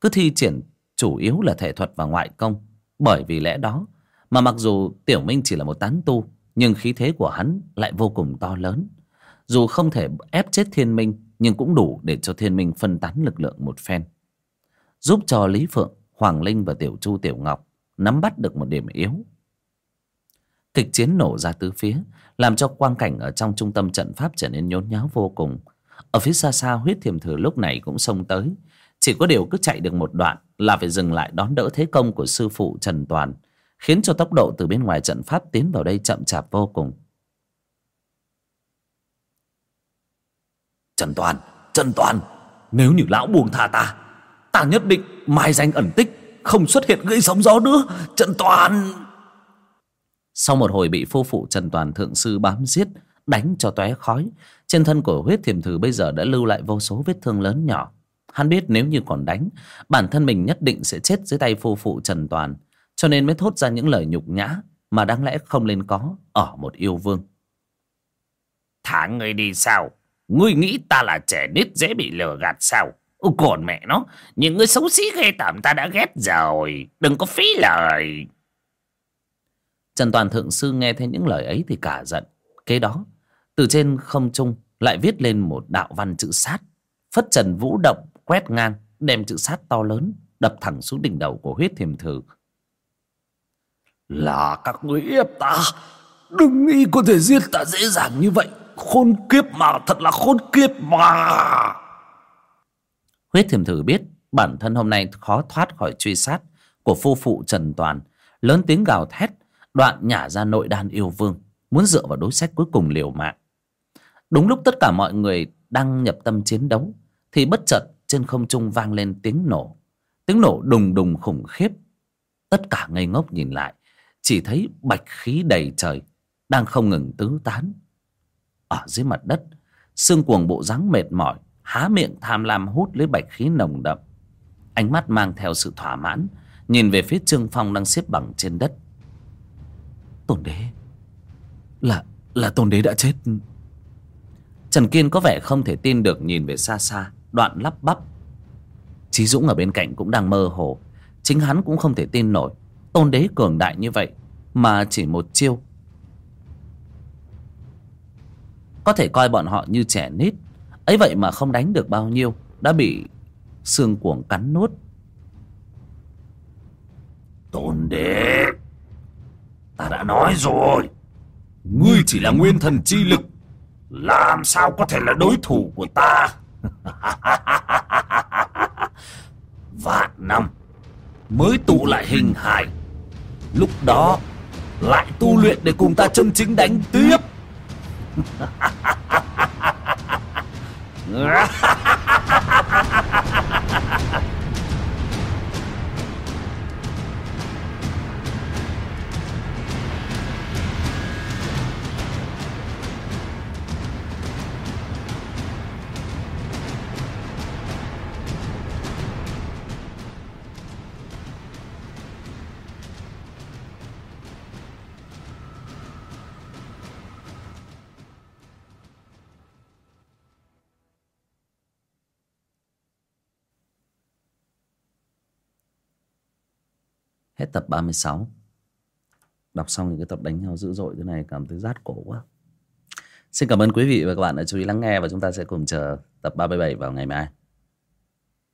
Cứ thi triển chủ yếu là thể thuật và ngoại công. Bởi vì lẽ đó Mà mặc dù Tiểu Minh chỉ là một tán tu Nhưng khí thế của hắn lại vô cùng to lớn. Dù không thể ép chết thiên minh Nhưng cũng đủ để cho thiên minh phân tán lực lượng một phen. Giúp cho Lý Phượng, Hoàng Linh và Tiểu Chu Tiểu Ngọc Nắm bắt được một điểm yếu. Kịch chiến nổ ra tứ phía làm cho quang cảnh ở trong trung tâm trận pháp trở nên nhốn nháo vô cùng. Ở phía xa xa, huyết thiềm thử lúc này cũng xông tới. Chỉ có điều cứ chạy được một đoạn Là phải dừng lại đón đỡ thế công của sư phụ Trần Toàn, Khiến cho tốc độ từ bên ngoài trận pháp tiến vào đây chậm chạp vô cùng. Trần Toàn Trần Toàn, Nếu như lão buông tha ta Ta nhất định mai danh ẩn tích, Không xuất hiện gây sóng gió nữa. Trần Toàn! Sau một hồi bị phu phụ Trần Toàn Thượng Sư bám giết Đánh cho tóe khói Trên thân của huyết thiềm thử bây giờ đã lưu lại vô số vết thương lớn nhỏ. Hắn biết nếu như còn đánh Bản thân mình nhất định sẽ chết dưới tay phu phụ Trần Toàn Cho nên mới thốt ra những lời nhục nhã Mà đáng lẽ không nên có Ở một yêu vương. Thả ngươi đi sao? Ngươi nghĩ ta là trẻ nít dễ bị lừa gạt sao? Ồ, Còn mẹ nó Những người xấu xí ghê tởm ta đã ghét rồi Đừng có phí lời. Trần Toàn Thượng Sư nghe thấy những lời ấy thì cả giận. Kế đó Từ trên không trung lại viết lên một đạo văn chữ sát. Phất trần vũ động Quét ngang Đem chữ sát to lớn Đập thẳng xuống đỉnh đầu của huyết thiềm thử. Là các người ép ta. Đừng nghĩ có thể giết ta dễ dàng như vậy. Khôn kiếp mà Thật là khôn kiếp mà. Huyết thiềm thử biết Bản thân hôm nay khó thoát khỏi truy sát Của phu phụ Trần Toàn. Lớn tiếng gào thét Đoạn nhả ra nội đan yêu vương, Muốn dựa vào đối sách cuối cùng liều mạng. Đúng lúc tất cả mọi người Đang nhập tâm chiến đấu, Thì bất chợt trên không trung vang lên tiếng nổ. Tiếng nổ đùng đùng khủng khiếp. Tất cả ngây ngốc nhìn lại, Chỉ thấy bạch khí đầy trời Đang không ngừng tứ tán. Ở dưới mặt đất, Xương cuồng bộ dáng mệt mỏi, Há miệng tham lam hút lấy bạch khí nồng đậm. Ánh mắt mang theo sự thỏa mãn, Nhìn về phía Trương Phong đang xếp bằng trên đất. Tôn đế. Là là tôn đế đã chết. Trần Kiên có vẻ không thể tin được nhìn về xa xa, Đoạn lắp bắp. Chí Dũng ở bên cạnh cũng đang mơ hồ. Chính hắn cũng không thể tin nổi. Tôn đế cường đại như vậy Mà chỉ một chiêu. Có thể coi bọn họ như trẻ nít. Ấy vậy mà không đánh được bao nhiêu, Đã bị xương cuồng cắn nuốt. Tôn đế. Ta đã nói rồi. Ngươi chỉ là nguyên thần chi lực. Làm sao có thể là đối thủ của ta? Vạn năm Mới tụ lại hình hài. Lúc đó Lại tu luyện để cùng ta chân chính đánh tiếp. Hết tập 36 Đọc xong những cái tập đánh nhau dữ dội thế này, Cảm thấy rát cổ quá. Xin cảm ơn quý vị và các bạn đã chú ý lắng nghe Và chúng ta sẽ cùng chờ tập 37 vào ngày mai.